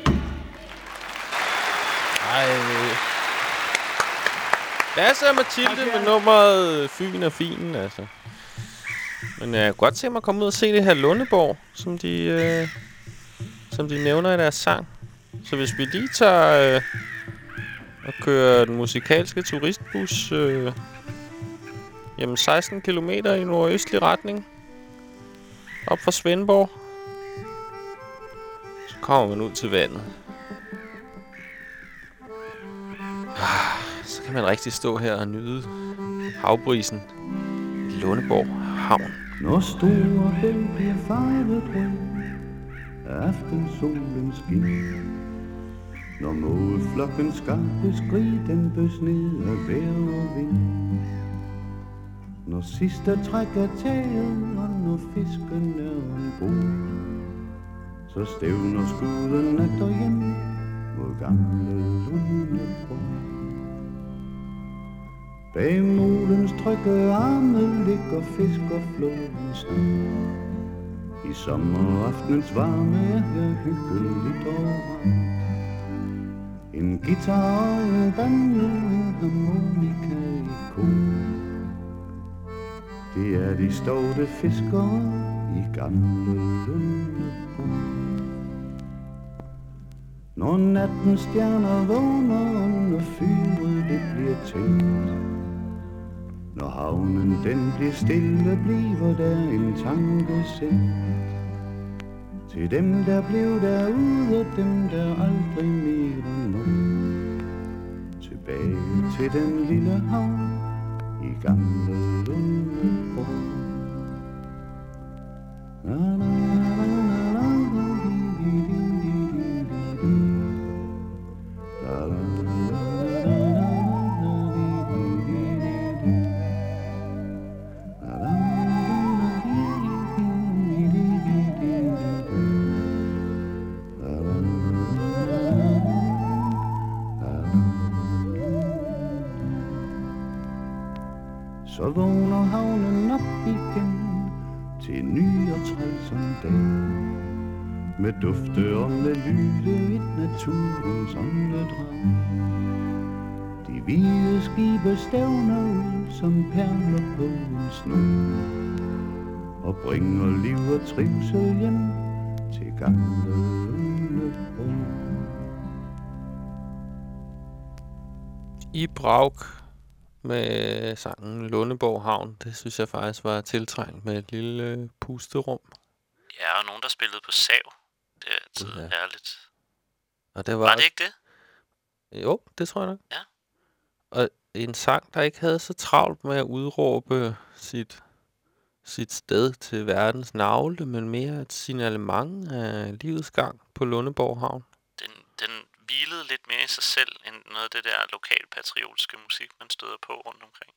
Ej. Lasse og Mathilde med nummeret Fyn er fin, altså. Men jeg kunne godt se mig at komme ud og se det her Lundeborg, som de, øh, som de nævner i deres sang. Så hvis vi lige tager øh, og kører den musikalske turistbus øh, jamen 16 km i nordøstlig retning op fra Svendborg, så kommer man ud til vandet. Ah, Så kan man rigtig stå her og nyde havbrisen i Lundeborg Havn. Når store bæl bliver farvet rød af aftensolens skin Når mågeflokken skarpe skrig dæmpes ned af vejr og vind når sidste træk er taget, og når fisken er ombord Så stævner skuden efter hjem mod gamle Lundeborg Bag molens trygge arme ligger fisk og flodens I sommeraftenens varme er her hyggeligt overalt. En guitar og en banjo, en harmonika i kor. Det er de stolte fiskere i gamle Lundeborg Når natten stjerner vågner, og når fyret det bliver tændt når havnen den bliver stille, bliver der en tanke sendt Til dem, der blev derude, og dem, der aldrig mere når Tilbage til den lille havn i Så vågner havnen op igen til en ny og trælsom dag. Med dufte og med lyde et naturens åndedrag. De hvide skibe stævner ud som perler på en snor. Og bringer liv og trivsel hjem til gamle Ølleborg. I Brauk med sangen Lundeborg Havn. Det synes jeg faktisk var tiltrængt med et lille pusterum. Ja, og nogen, der spillede på sav. Det er altid ja. ærligt. Og det var, Var det ikke det? Jo, det tror jeg nok. Ja. Og en sang, der ikke havde så travlt med at udråbe sit, sit sted til verdens navle, men mere et signalement af livets gang på Lundeborg Havn. Den, den hvilede lidt mere i sig selv, end noget af det der lokalpatriotiske musik, man støder på rundt omkring.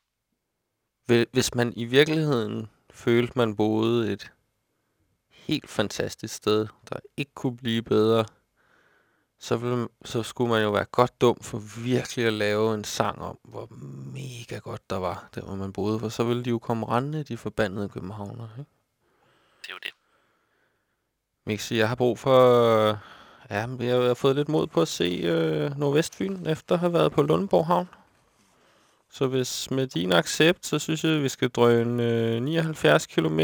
Hvi- Hvis man i virkeligheden følte, man boede et helt fantastisk sted, der ikke kunne blive bedre, så, ville, så skulle man jo være godt dum for virkelig at lave en sang om, hvor mega godt der var, der hvor man boede. For så ville de jo komme rendende, de forbandede københavner. Ikke? Det er jo det. Mixi, jeg har brug for... Ja, vi jeg har fået lidt mod på at se øh, Nordvestfyn, efter at have været på Lundborg Havn. Så hvis med din accept, så synes jeg, at vi skal drøne øh, 79 km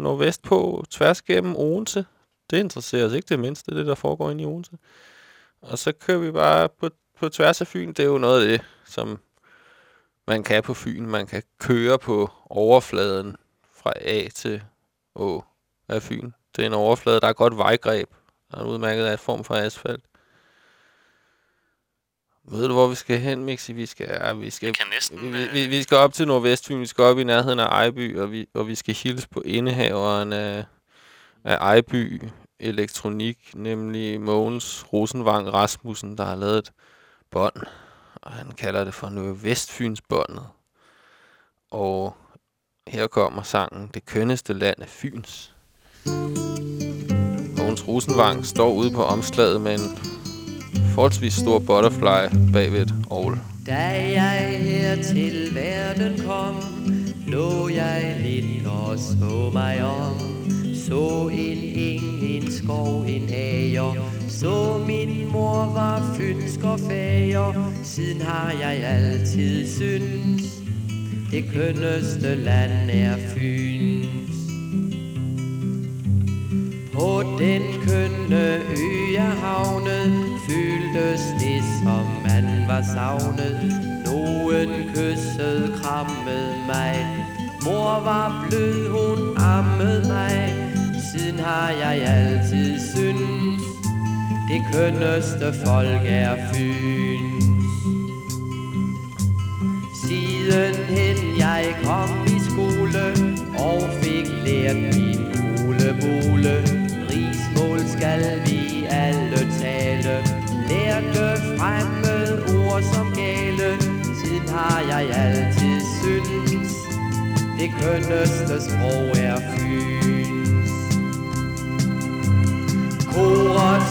nordvest på, tværs gennem Odense. Det interesserer os ikke det mindste, det der foregår inde i Odense. Og så kører vi bare på, på tværs af Fyn. Det er jo noget af det, som man kan på Fyn. Man kan køre på overfladen fra A til Å af Fyn. Det er en overflade, der er godt vejgreb. Er udmærket af et form for asfalt. Ved du, hvor vi skal hen, Mixi? Vi skal, ja, vi skal, næsten... vi, vi, vi skal op til Nordvestfyn. Vi skal op i nærheden af Ejby, og vi, og vi skal hilse på indehaveren af, af Ejby Elektronik, nemlig Mogens Rosenvang Rasmussen, der har lavet et bånd, og han kalder det for Nordvestfyns båndet. Og her kommer sangen Det kønneste land af Fyns. Mogens Rosenvang står ude på omslaget med en forholdsvis stor butterfly bagved et ovl. Da jeg her til verden kom, lå jeg lidt og så mig om. Så en eng, en skov, en ager, så min mor var fynsk og fager. Siden har jeg altid syntes, det kønneste land er Fyns. På den kønne ø jeg havnet, føltes det som man var savnet. Nogen kyssede, krammede mig. Mor var blød, hun ammede mig. Siden har jeg altid syntes, det kønneste folk er Fyns. Sidenhen jeg kom i skole og fik lært min hulebole mål skal vi alle tale, lærte fremmede ord som gale. Siden har jeg altid syntes, det kønneste sprog er Fyns. Koret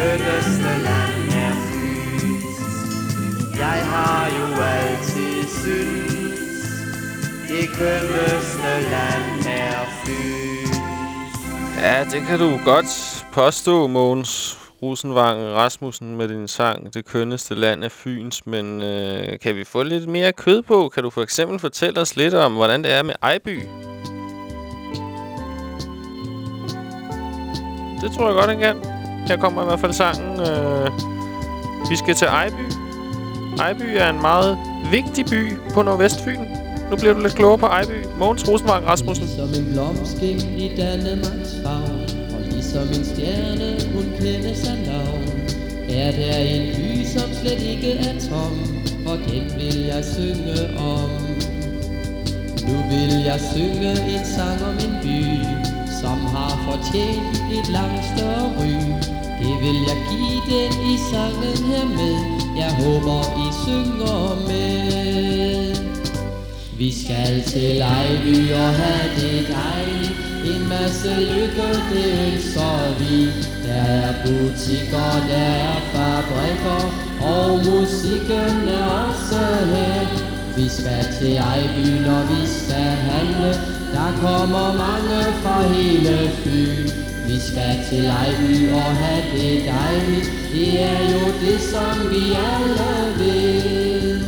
skønneste land er Fyn. Jeg har jo altid synes, Det kønneste land er Fyn. Ja, det kan du godt påstå, Mogens Rosenvang Rasmussen, med din sang Det kønneste land er Fyns. Men øh, kan vi få lidt mere kød på? Kan du for eksempel fortælle os lidt om, hvordan det er med Ejby? Det tror jeg godt, han kan. Her kommer i hvert fald sangen. Øh, vi skal til Ejby. Ejby er en meget vigtig by på Nordvestfyn. Nu bliver du lidt klogere på Ejby. Mogens Rosenvang Rasmussen. Som en blomskin i Danemarks favn Og ligesom en stjerne, hun kender sig navn Er der en by, som slet ikke er tom Og den vil jeg synge om Nu vil jeg synge en sang om en by som har fortjent et langt større ry. Det vil jeg give den i sangen her med. Jeg håber I synger med. Vi skal til Ejby og have det dejligt. En masse lykke, det ønsker vi. Der er butikker, der er fabrikker Og musikken er også her. Vi skal til Ejby, når vi skal handle. Der kommer mange fra hele Fyn Vi skal til Ejby og have det dejligt. Det er jo det, som vi alle vil.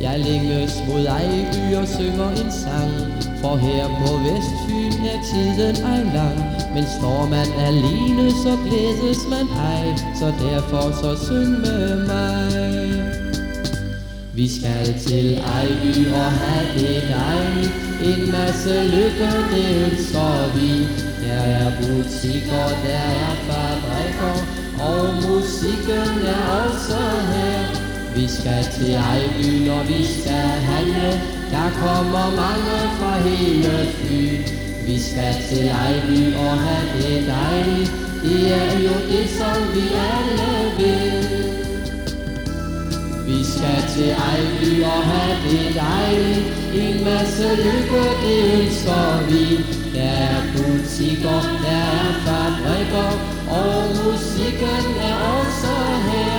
Jeg længes mod Ejby og synger en sang. For her på Vestfyn er tiden ej lang. Men står man alene, så glædes man ej. Så derfor så syng med mig. Vi skal til Ejby og have det dejligt. En masse lykke, det ønsker vi. Der er butikker, der er fabrikker Og musikken er også her. Vi skal til Ejby, når vi skal handle. Der kommer mange fra hele Fyn Vi skal til Ejby og have det dejligt. Det er jo det, som vi alle vil. Vi skal til Ejby og have det dejligt. En masse lykke, det ønsker vi. Der er butikker, der er fabrikker Og musikken er også her.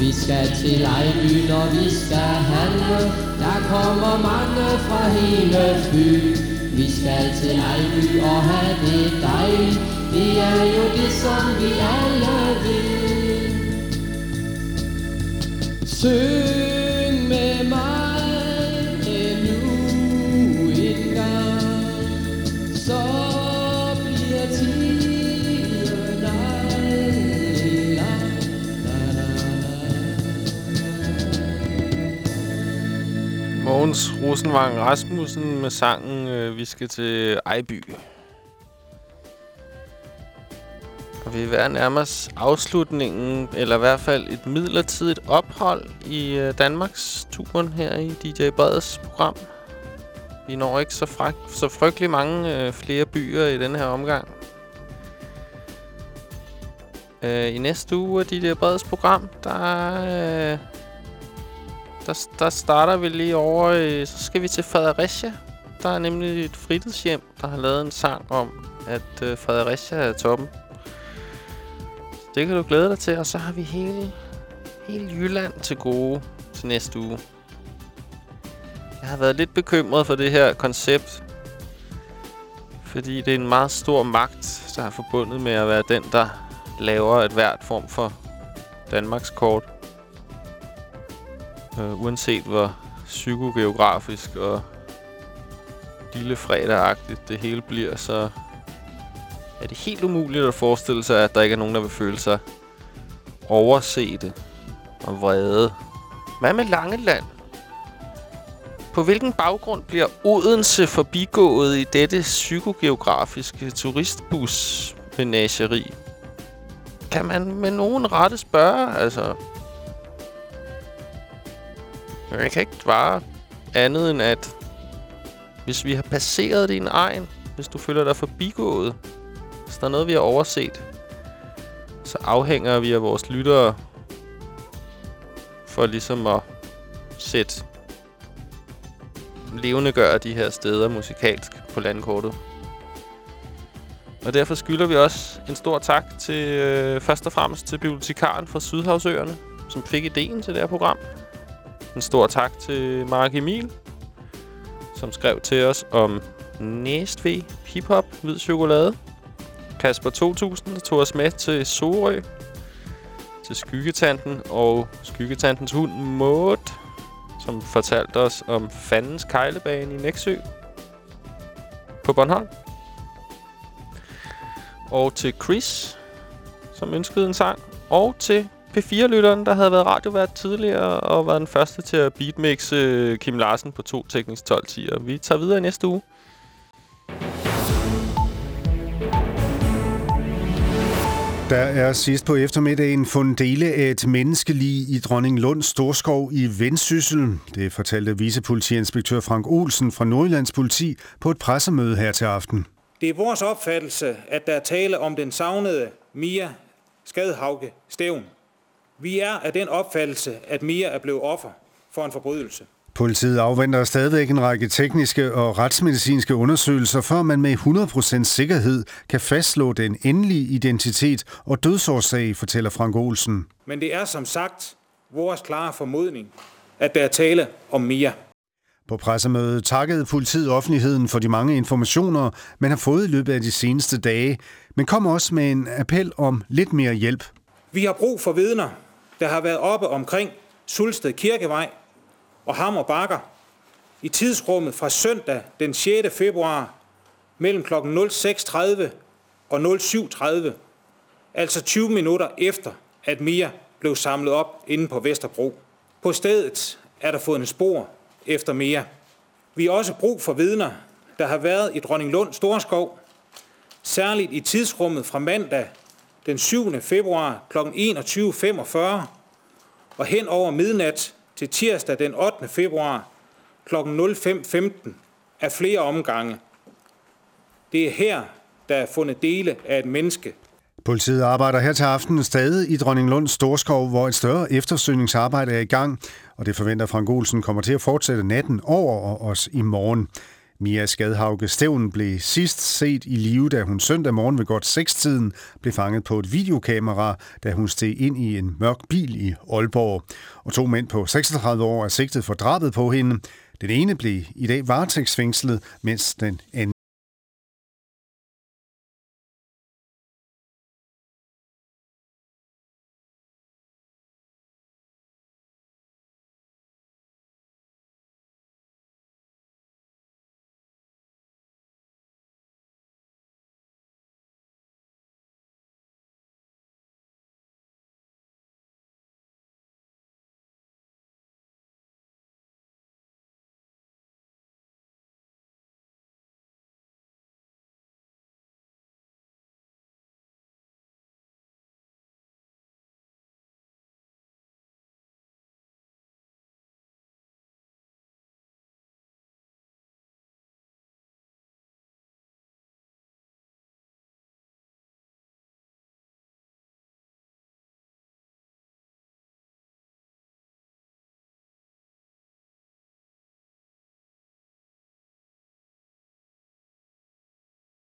Vi skal til Ejby, når vi skal handle. Der kommer mange fra hele byen. Vi skal til Ejby og have det dejligt. Det er jo det, som vi alle vil. Syng med mig endnu en gang Så bliver tiden aldrig lang Mogens Rosenvang Rasmussen med sangen øh, Vi skal til Ejby. Og vi er ved at nærme os afslutningen, eller i hvert fald et midlertidigt ophold i øh, Danmarks turen her i DJ Breds program. Vi når ikke så, frak- så frygtelig mange øh, flere byer i denne her omgang. Øh, I næste uge af DJ Breds program, der... Øh, der, der starter vi lige over, øh, så skal vi til Fredericia. Der er nemlig et fritidshjem, der har lavet en sang om, at øh, Fredericia er toppen. Det kan du glæde dig til, og så har vi hele, hele Jylland til gode til næste uge. Jeg har været lidt bekymret for det her koncept, fordi det er en meget stor magt, der er forbundet med at være den, der laver et hvert form for Danmarks kort. Øh, uanset hvor psykogeografisk og lille fredagagtigt det hele bliver, så er det helt umuligt at forestille sig, at der ikke er nogen, der vil føle sig oversete og vrede. Hvad med Langeland? På hvilken baggrund bliver Odense forbigået i dette psykogeografiske turistbus-menageri? Kan man med nogen rette spørge, altså... Jeg kan ikke svare andet end at... Hvis vi har passeret din egen, hvis du føler dig forbigået, hvis der er noget, vi har overset, så afhænger vi af vores lyttere for ligesom at sætte levende gør de her steder musikalsk på landkortet. Og derfor skylder vi også en stor tak til øh, først og fremmest til bibliotekaren fra Sydhavsøerne, som fik ideen til det her program. En stor tak til Mark Emil, som skrev til os om Næstved, hiphop, hvid chokolade. Kasper 2000, der tog os med til Sorø, til Skyggetanten og Skyggetantens hund Maud, som fortalte os om Fandens Kejlebane i Næksø på Bornholm. Og til Chris, som ønskede en sang. Og til P4-lytteren, der havde været radiovært tidligere og var den første til at beatmixe Kim Larsen på to teknisk 12 -tier. Vi tager videre næste uge. Der er sidst på eftermiddagen fundet dele af et menneskelig i Dronning Lund Storskov i Vendsyssel. Det fortalte vicepolitiinspektør Frank Olsen fra Nordjyllands politi på et pressemøde her til aften. Det er vores opfattelse, at der er tale om den savnede Mia Skadhauke Stævn. Vi er af den opfattelse, at Mia er blevet offer for en forbrydelse. Politiet afventer stadigvæk en række tekniske og retsmedicinske undersøgelser, før man med 100% sikkerhed kan fastslå den endelige identitet og dødsårsag, fortæller Frank Olsen. Men det er som sagt vores klare formodning, at der er tale om Mia. På pressemødet takkede politiet offentligheden for de mange informationer, man har fået i løbet af de seneste dage, men kom også med en appel om lidt mere hjælp. Vi har brug for vidner, der har været oppe omkring Sulsted Kirkevej og Hammer Bakker i tidsrummet fra søndag den 6. februar mellem kl. 06.30 og 07.30, altså 20 minutter efter, at Mia blev samlet op inde på Vesterbro. På stedet er der fundet spor efter Mia. Vi har også brug for vidner, der har været i Dronning Lund Storskov, særligt i tidsrummet fra mandag den 7. februar kl. 21.45 og hen over midnat til tirsdag den 8. februar kl. 05.15 af flere omgange. Det er her, der er fundet dele af et menneske. Politiet arbejder her til aften stadig i Dronning Lunds Storskov, hvor et større eftersøgningsarbejde er i gang, og det forventer Frank Olsen kommer til at fortsætte natten over og også i morgen. Mia Skadhauke Stævn blev sidst set i live, da hun søndag morgen ved godt 6-tiden blev fanget på et videokamera, da hun steg ind i en mørk bil i Aalborg. Og to mænd på 36 år er sigtet for drabet på hende. Den ene blev i dag varetægtsfængslet, mens den anden